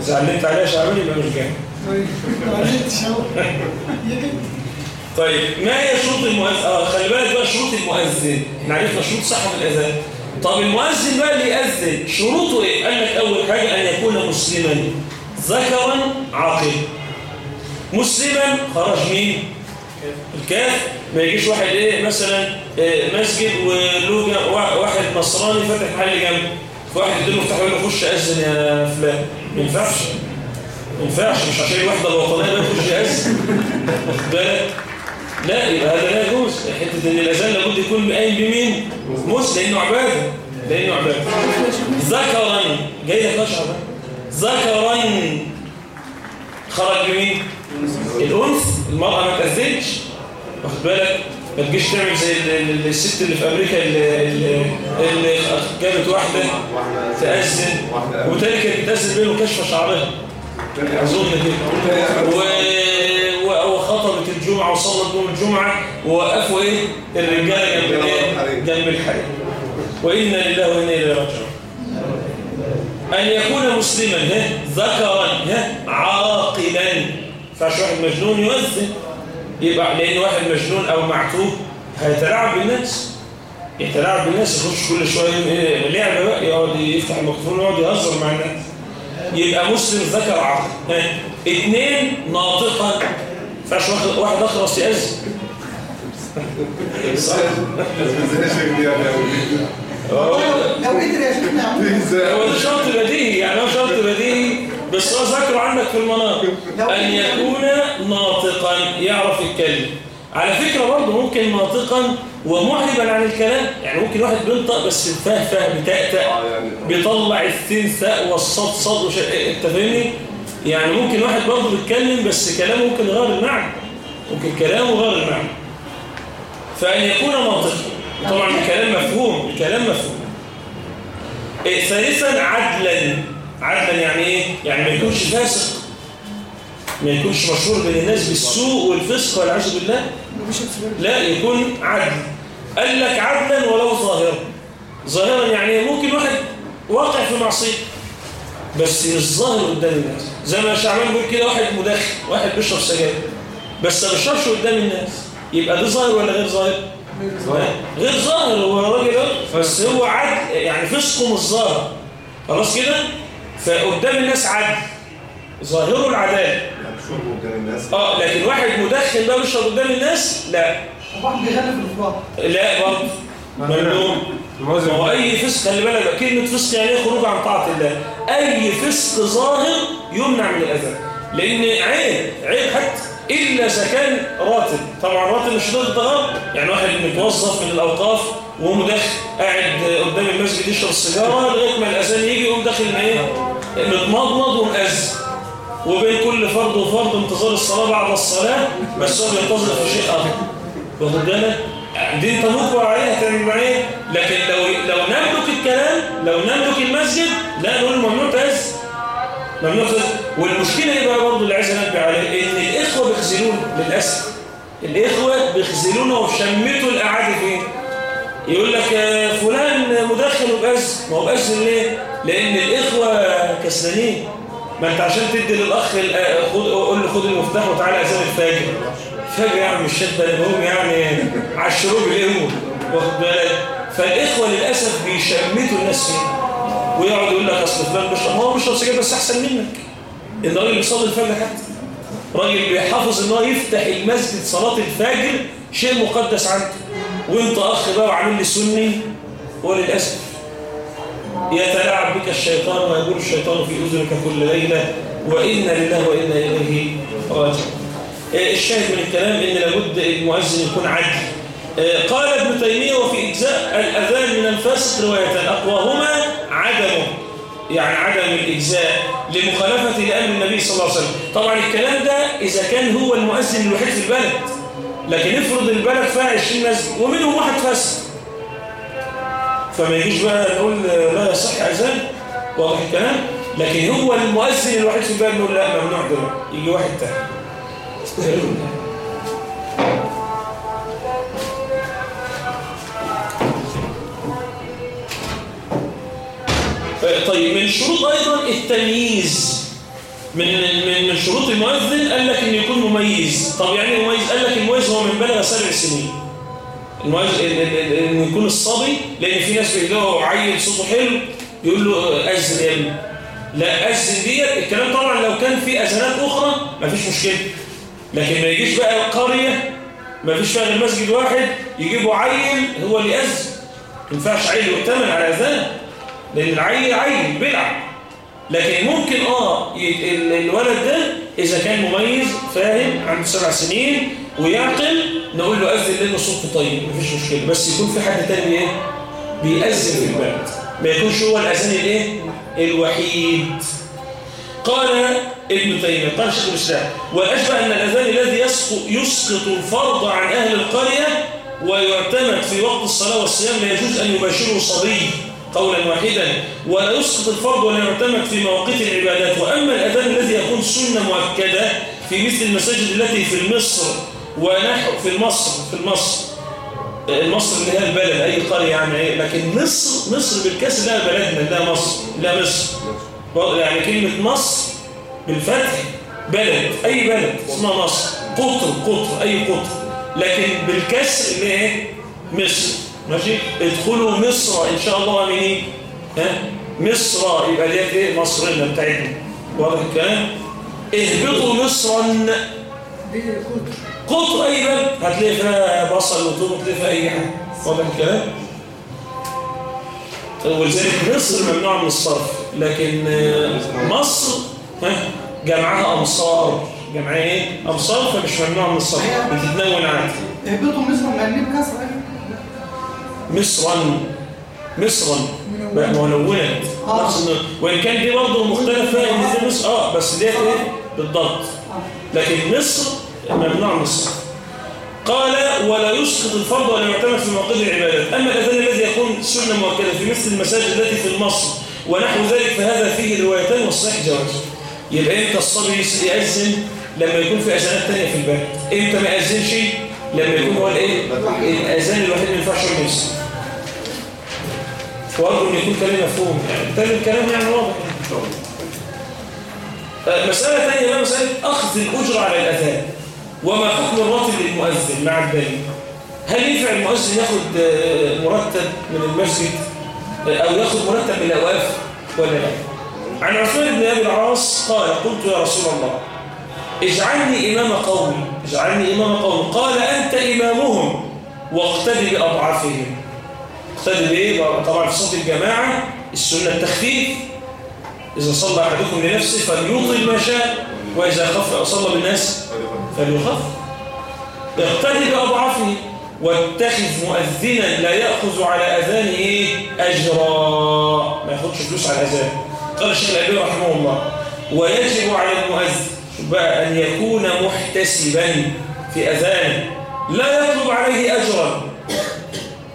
Speaker 1: إذا علمت عليها شعبان يبقى مش *laughs*
Speaker 4: طيب
Speaker 1: ما هي شروط المؤذن آه خلي بالك بقى شروط المؤذن. إحنا عرفنا شروط صحة الأذان. طب المؤذن بقى اللي يأذن شروطه إيه؟ قال لك أول حاجة أن يكون مسلما ذكرا عاقلا. مسلما خرج مين الكاف. ما يجيش واحد إيه مثلا آه، مسجد وله جا- وا- واحد نصراني فاتح محل جنبه فواحد يديله مفتاح يقول له خش أذن يا فلان. ما ينفعش. ما ينفعش. مش عشان الوحده الوطنية ما يخش يأذن. واخد بالك لا يبقى هذا لا يجوز. حتة إن الأذان لابد يكون قايم بمين؟ مسلم لأنه عبادة. لأنه عبادة. ذكرا. جاي لك اشعر ذكرا. خرج بمين؟ الأنثى. المرأة ما تأذنش. واخد بالك؟ ما تجيش تعمل زي ال- ال- الست اللي في أمريكا اللي, اللي, جابت واحدة تأذن وتاني كانت بتأذن بينه كشف شعرها أظن كده. وخطبت الجمعة وصلت يوم الجمعة ووقفوا إيه؟ الرجاله جنب إيه؟ جنب الحريم وإنا لله وإنا إليه راجعون. أن يكون مسلما ها؟ ذكرا ها؟ عاقلا. فاش واحد مجنون يؤذن. يبقى لأن واحد مجنون أو معتوه هيتلاعب بالناس. يتلاعب بالناس يخش كل شوية إيه، لعبة بقى يقعد يفتح الميكروفون ويقعد يهزر مع الناس. يبقى مسلم ذكر عاقل ها اثنين ناطقا. فاش واحد واحد أخرس يأذن
Speaker 4: يعمل
Speaker 1: هو ده شرط بديهي يعني هو شرط بديهي. بس هو ذكره عندك في المناطق أن يكون ناطقا يعرف يتكلم على فكرة برضه ممكن ناطقا ومعربا عن الكلام. يعني ممكن واحد بينطق بس فاه فاه بتأتأ بيطلع الثين ثاء والصاد صاد وش... أنت فاهمني؟ يعني ممكن واحد برضه بيتكلم بس كلامه ممكن غير المعنى. ممكن كلامه غير المعنى. فأن يكون ناطقا طبعا الكلام مفهوم الكلام مفهوم. إيه، ثالثا عدلا. عدلا يعني إيه؟ يعني ما يكونش فاسق ما يكونش مشهور بين الناس بالسوء والفسق والعياذ بالله؟ لا يكون عدل. قال لك عدلا ولو ظاهرا. ظاهرا يعني إيه؟ ممكن واحد واقع في معصية بس مش ظاهر قدام الناس. زي ما شعبان بيقول كده واحد مدخن واحد بيشرب سجاير بس ما بيشربش قدام الناس. يبقى ده ظاهر ولا غير ظاهر؟ غير ظاهر. هو راجل أهو، بس هو عدل يعني فسقه مش ظاهر. خلاص كده؟ فقدام الناس عدل. ظاهره العداله
Speaker 3: شوفوا قدام الناس
Speaker 1: آه لكن واحد مدخن بقى بيشرب قدام الناس لا. لا برضه. ممنوع. ما هو أي فسق خلي بالك كلمة فسق يعني إيه خروج عن طاعة الله؟ أي فسق ظاهر يمنع من الاذان لأن عيب عيب حتى إلا إذا كان راتب طبعا راتب مش ضد غلط يعني واحد متوظف من الأوقاف وهو مدخن قاعد قدام المسجد يشرب السيجاره لغاية ما الأذان يجي يقوم داخل ما إيه؟ متمضمض ومأذن وبين كل فرد وفرد انتظار الصلاة بعد الصلاة بس هو بينتظر في شيء آخر. واخد بالك؟ دي انت مقوى عليها تعمل معاه إيه لكن لو لو نملك الكلام لو نملك المسجد لا نقول ممنوع تأذن ممنوع تأذن والمشكلة إيه بقى برضه اللي عايز أنبه عليه؟ إن الإخوة بيخذلون للأسف. الإخوة بيخذلونا وشمتوا الاعادي فين؟ يقول لك آه، فلان مدخن وبأذن. ما هو بأذن ليه؟ لأن الإخوة كسلانين ما أنت عشان تدي خد قول له خد المفتاح وتعالى اذان الفجر. فجر يعني مش شد هم يعني على الشروب القوه واخد بالك؟ فالإخوة للأسف بيشمتوا الناس فيه. ويقعد يقول لك أصل فلان ما هو بيشرب سجاير بس أحسن منك. الراجل بيصلي الفجر حتى. راجل بيحافظ إن هو يفتح المسجد صلاة الفجر شيء مقدس عنده. وأنت أخ بقى وعامل لي سني؟ وللاسف يتلاعب بك الشيطان ويقول الشيطان في أذنك كل ليلة؟ وإنا لله وإنا إليه راجعون. آه، الشاهد من الكلام إن لابد المؤذن يكون عدل. آه، قال ابن تيمية وفي إجزاء الأذان من الفاسق روايتان اقواهما عدمه يعني عدم الإجزاء لمخالفة لأمر النبي صلى الله عليه وسلم. طبعا الكلام ده إذا كان هو المؤذن الوحيد في البلد لكن افرض البلد فيها 20 مسجد ومنهم واحد فاسق. فما يجيش بقى نقول لا يصح اذان واضح الكلام. لكن هو المؤذن الوحيد في البلد نقول لا ممنوع دلوقتي يجي واحد تاني. طيب من الشروط أيضا التمييز. من من شروط المؤذن قال لك انه يكون مميز. طب يعني مميز؟ قال لك المميز هو من بلغ سبع سنين. انه يكون الصبي لأن في ناس بيلاقوا عيل صوته حلو يقول له اذن يا ابني. لا اذن ديت الكلام طبعا لو كان في اذانات أخرى مفيش مشكلة. لكن ما يجيش بقى قرية ما فيش فيها غير مسجد واحد يجيبوا عيل هو اللي يأذن. ما ينفعش عيل يؤتمن على أذان لأن العيل عيل بيلعب. لكن ممكن آه الولد ده إذا كان مميز فاهم عنده سبع سنين ويعقل نقول له أذن لأنه صوته طيب مفيش مشكلة. بس يكون في حد تاني إيه؟ بيأذن في البلد. ما يكونش هو الأذان الإيه؟ الوحيد. قال ابن تيمية قال شيخ الإسلام والاشبه أن الأذان الذي يسقط يسقط الفرض عن أهل القرية ويعتمد في وقت الصلاة والصيام لا يجوز أن يباشره صبي قولا واحدا ولا يسقط الفرض ولا يعتمد في مواقيت العبادات. وأما الأذان الذي يكون سنة مؤكدة في مثل المساجد التي في مصر ونحو في مصر في مصر. مصر اللي هي البلد أي قرية يعني إيه لكن مصر مصر بالكسر لا بلدنا لا مصر لا مصر. يعني كلمة مصر بالفتح بلد أي بلد اسمها مصر. قطر قطر أي قطر. لكن بالكسر اللي إيه مصر. ماشي؟ ادخلوا مصر إن شاء الله آمنين. ها؟ مصر يبقى ديت إيه؟ مصرنا بتاعتنا. واضح الكلام؟ اهبطوا مصرا. قطر اي بلد هتلاقي فيها بصل وطوب هتلاقي فيها أي حاجة. واضح الكلام؟ ولذلك مصر ممنوع من الصرف لكن آه، مصر ها جمعها أمصار. جمعها إيه؟ أمصار فمش ممنوع من الصرف بتتنون عادي.
Speaker 4: اهبطوا مصر بكسر. أيوة.
Speaker 1: مصرا مصرا بقى منونة
Speaker 4: آه.
Speaker 1: وإن كان دي برضه مختلف فيها إن دي مصر آه بس ديت إيه؟ بالضبط. لكن مصر ممنوع من الصرف قال ولا يسقط الفرض ولا يعتمد في مواقيت العبادات أما الأذان الذي يكون سنة مؤكدة في مثل المساجد التي في مصر ونحو ذلك فهذا فيه روايتان والصحيح جوازه يبقى إمتى الصبي يأذن لما يكون في أذانات ثانية في البلد إمتى ما يأذنش لما يكون هو الإيه؟ الأذان الوحيد اللي ما ينفعش يسمع وارجو إن يكون كلام مفهوم يعني. بالتالي الكلام يعني واضح. آه، مسألة ثانية مسألة أخذ الأجرة على الأذان. وما حكم الراتب للمؤذن مع الدليل هل ينفع المؤذن ياخد آه، مرتب من المسجد آه، أو ياخد مرتب من الأوقاف ولا لا؟ عن عثمان بن أبي العاص قال قلت يا رسول الله اجعلني إمام قومي اجعلني إمام قومي قال أنت إمامهم واقتدي بأضعافهم. اقتدي بإيه؟ طبعا في صوت الجماعة السنة التخفيف. إذا صلى أحدكم لنفسه فليطل ما شاء وإذا خف صلى بالناس فليخف يقتدي بأضعافه واتخذ مؤذنا لا يأخذ على أذانه إيه؟ أجرا. ما ياخدش فلوس على الأذان. قال الشيخ الألباني رحمه الله ويجب على المؤذن بقى أن يكون محتسبا في أذانه لا يطلب عليه أجرا.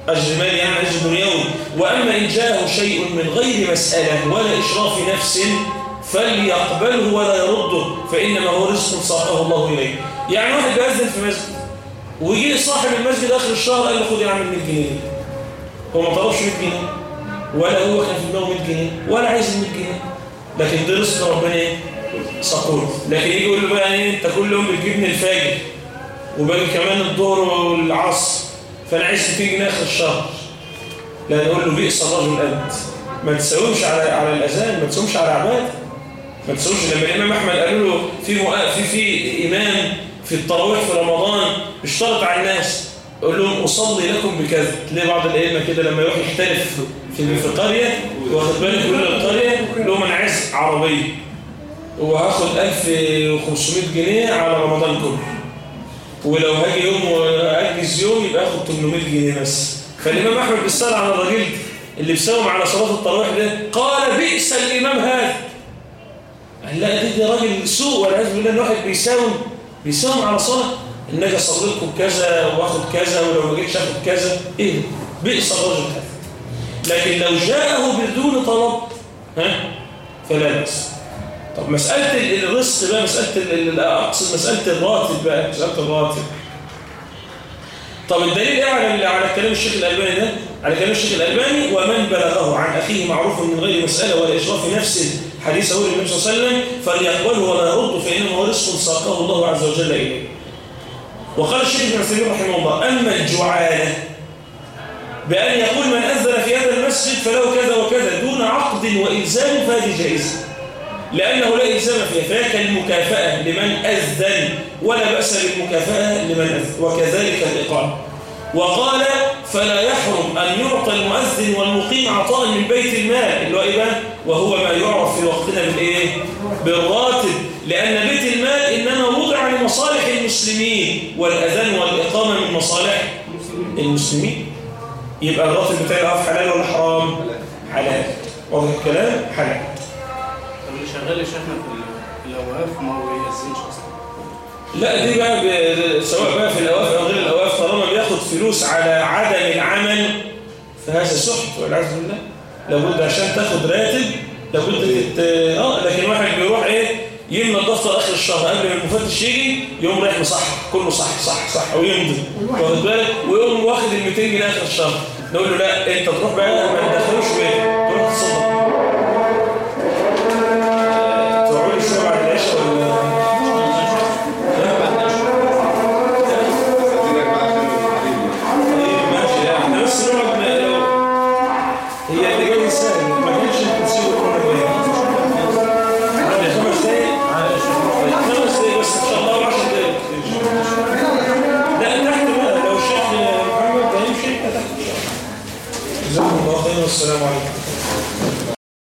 Speaker 1: أجر مالي يعني أجر دنيوي وأما إن جاءه شيء من غير مسألة ولا إشراف نفس فليقبله ولا يرده فإنما هو رزق ساقه الله إليه. يعني واحد بيأذن في مسجد ويجي صاحب المسجد آخر الشهر قال له خد يا عم 100 جنيه. هو ما طلبش 100 جنيه ولا هو كان في دماغه 100 جنيه ولا عايز 100 جنيه. لكن ده رزق ربنا إيه؟ ساقوه لكن يجي يقول له بقى إيه؟ أنت كل يوم بتجيبني الفجر وباقي كمان الظهر والعصر فأنا عايز 200 جنيه آخر الشهر. لا نقول له بئس الرجل انت ما تساومش على على الأذان ما تساومش على عبادة. ما تساومش لما الإمام أحمد قالوا له في في في إمام في التراويح في رمضان اشترط على الناس. يقول لهم أصلي لكم بكذا. تلاقي بعض الأئمة كده لما يروح يحترف في في قريه واخد بالك؟ يقول للقريه يقول لهم أنا عايز عربيه وهاخد 1500 جنيه على رمضان كله. ولو هاجي يوم واجز يوم يبقى آخد 800 جنيه بس. فالإمام أحمد بيسال على الراجل اللي بيساوم على صلاة التراويح ده قال بئس الإمام هذا. قال لا دي, دي راجل سوء والعياذ بالله إن واحد بيساوم بيساوم على صلاة. أصلي لكم كذا واخد كذا ولو ما جيتش اخد كذا. إيه؟ بئس الرجل هذا. لكن لو جاءه بدون طلب ها؟ فلا بأس. طب ال- الرزق بقى ال- أقصد مسألة الراتب بقى مسألة الراتب. طب الدليل إيه على على كلام الشيخ الألباني ده؟ على كلام الشيخ الألباني ومن بلغه عن أخيه معروف من غير مسألة ولا إشراف نفس حديث أول النبي صلى الله عليه وسلم فليقبله ولا يرد فإنما رزق ساقه الله عز وجل إليه. وقال الشيخ ابن عثيمين رحمه الله أما الجعالة بأن يقول من أذن في هذا المسجد فله كذا وكذا دون عقد وإلزام فهذه جائزة. لأنه لا إلزام فيها فهي كالمكافأة لمن أذن ولا بأس بالمكافأة لمن أذن وكذلك الإقامة. وقال فلا يحرم أن يعطى المؤذن والمقيم عطاء من بيت المال. اللي هو إيه؟ وهو ما يعرف في وقتنا بالإيه؟ بالراتب لأن بيت المال إنما وضع لمصالح المسلمين والأذان والإقامة من مصالح المسلمين يبقى الراتب بتاعي الأوقاف حلال ولا حرام؟ حلال واضح الكلام؟ حلال
Speaker 5: طب اللي شغال يا شيخنا في ال- في الأوقاف ما هو بيأذنش أصلا
Speaker 1: لا دي بقى سواء بقى في الأواف أو غير الأواف طالما بياخد فلوس على عدم العمل فهذا سحت والعياذ بالله لابد عشان تاخد راتب لابد. آه لكن واحد بيروح إيه يملى الدفتر آخر الشهر قبل ما المفتش يجي يقوم رايح مصحح كله صح صح صح ويمضي واخد بالك؟ ويقوم واخد ال 200 جنيه آخر الشهر. نقول له لا أنت تروح بقى ما تدخلوش بيتك.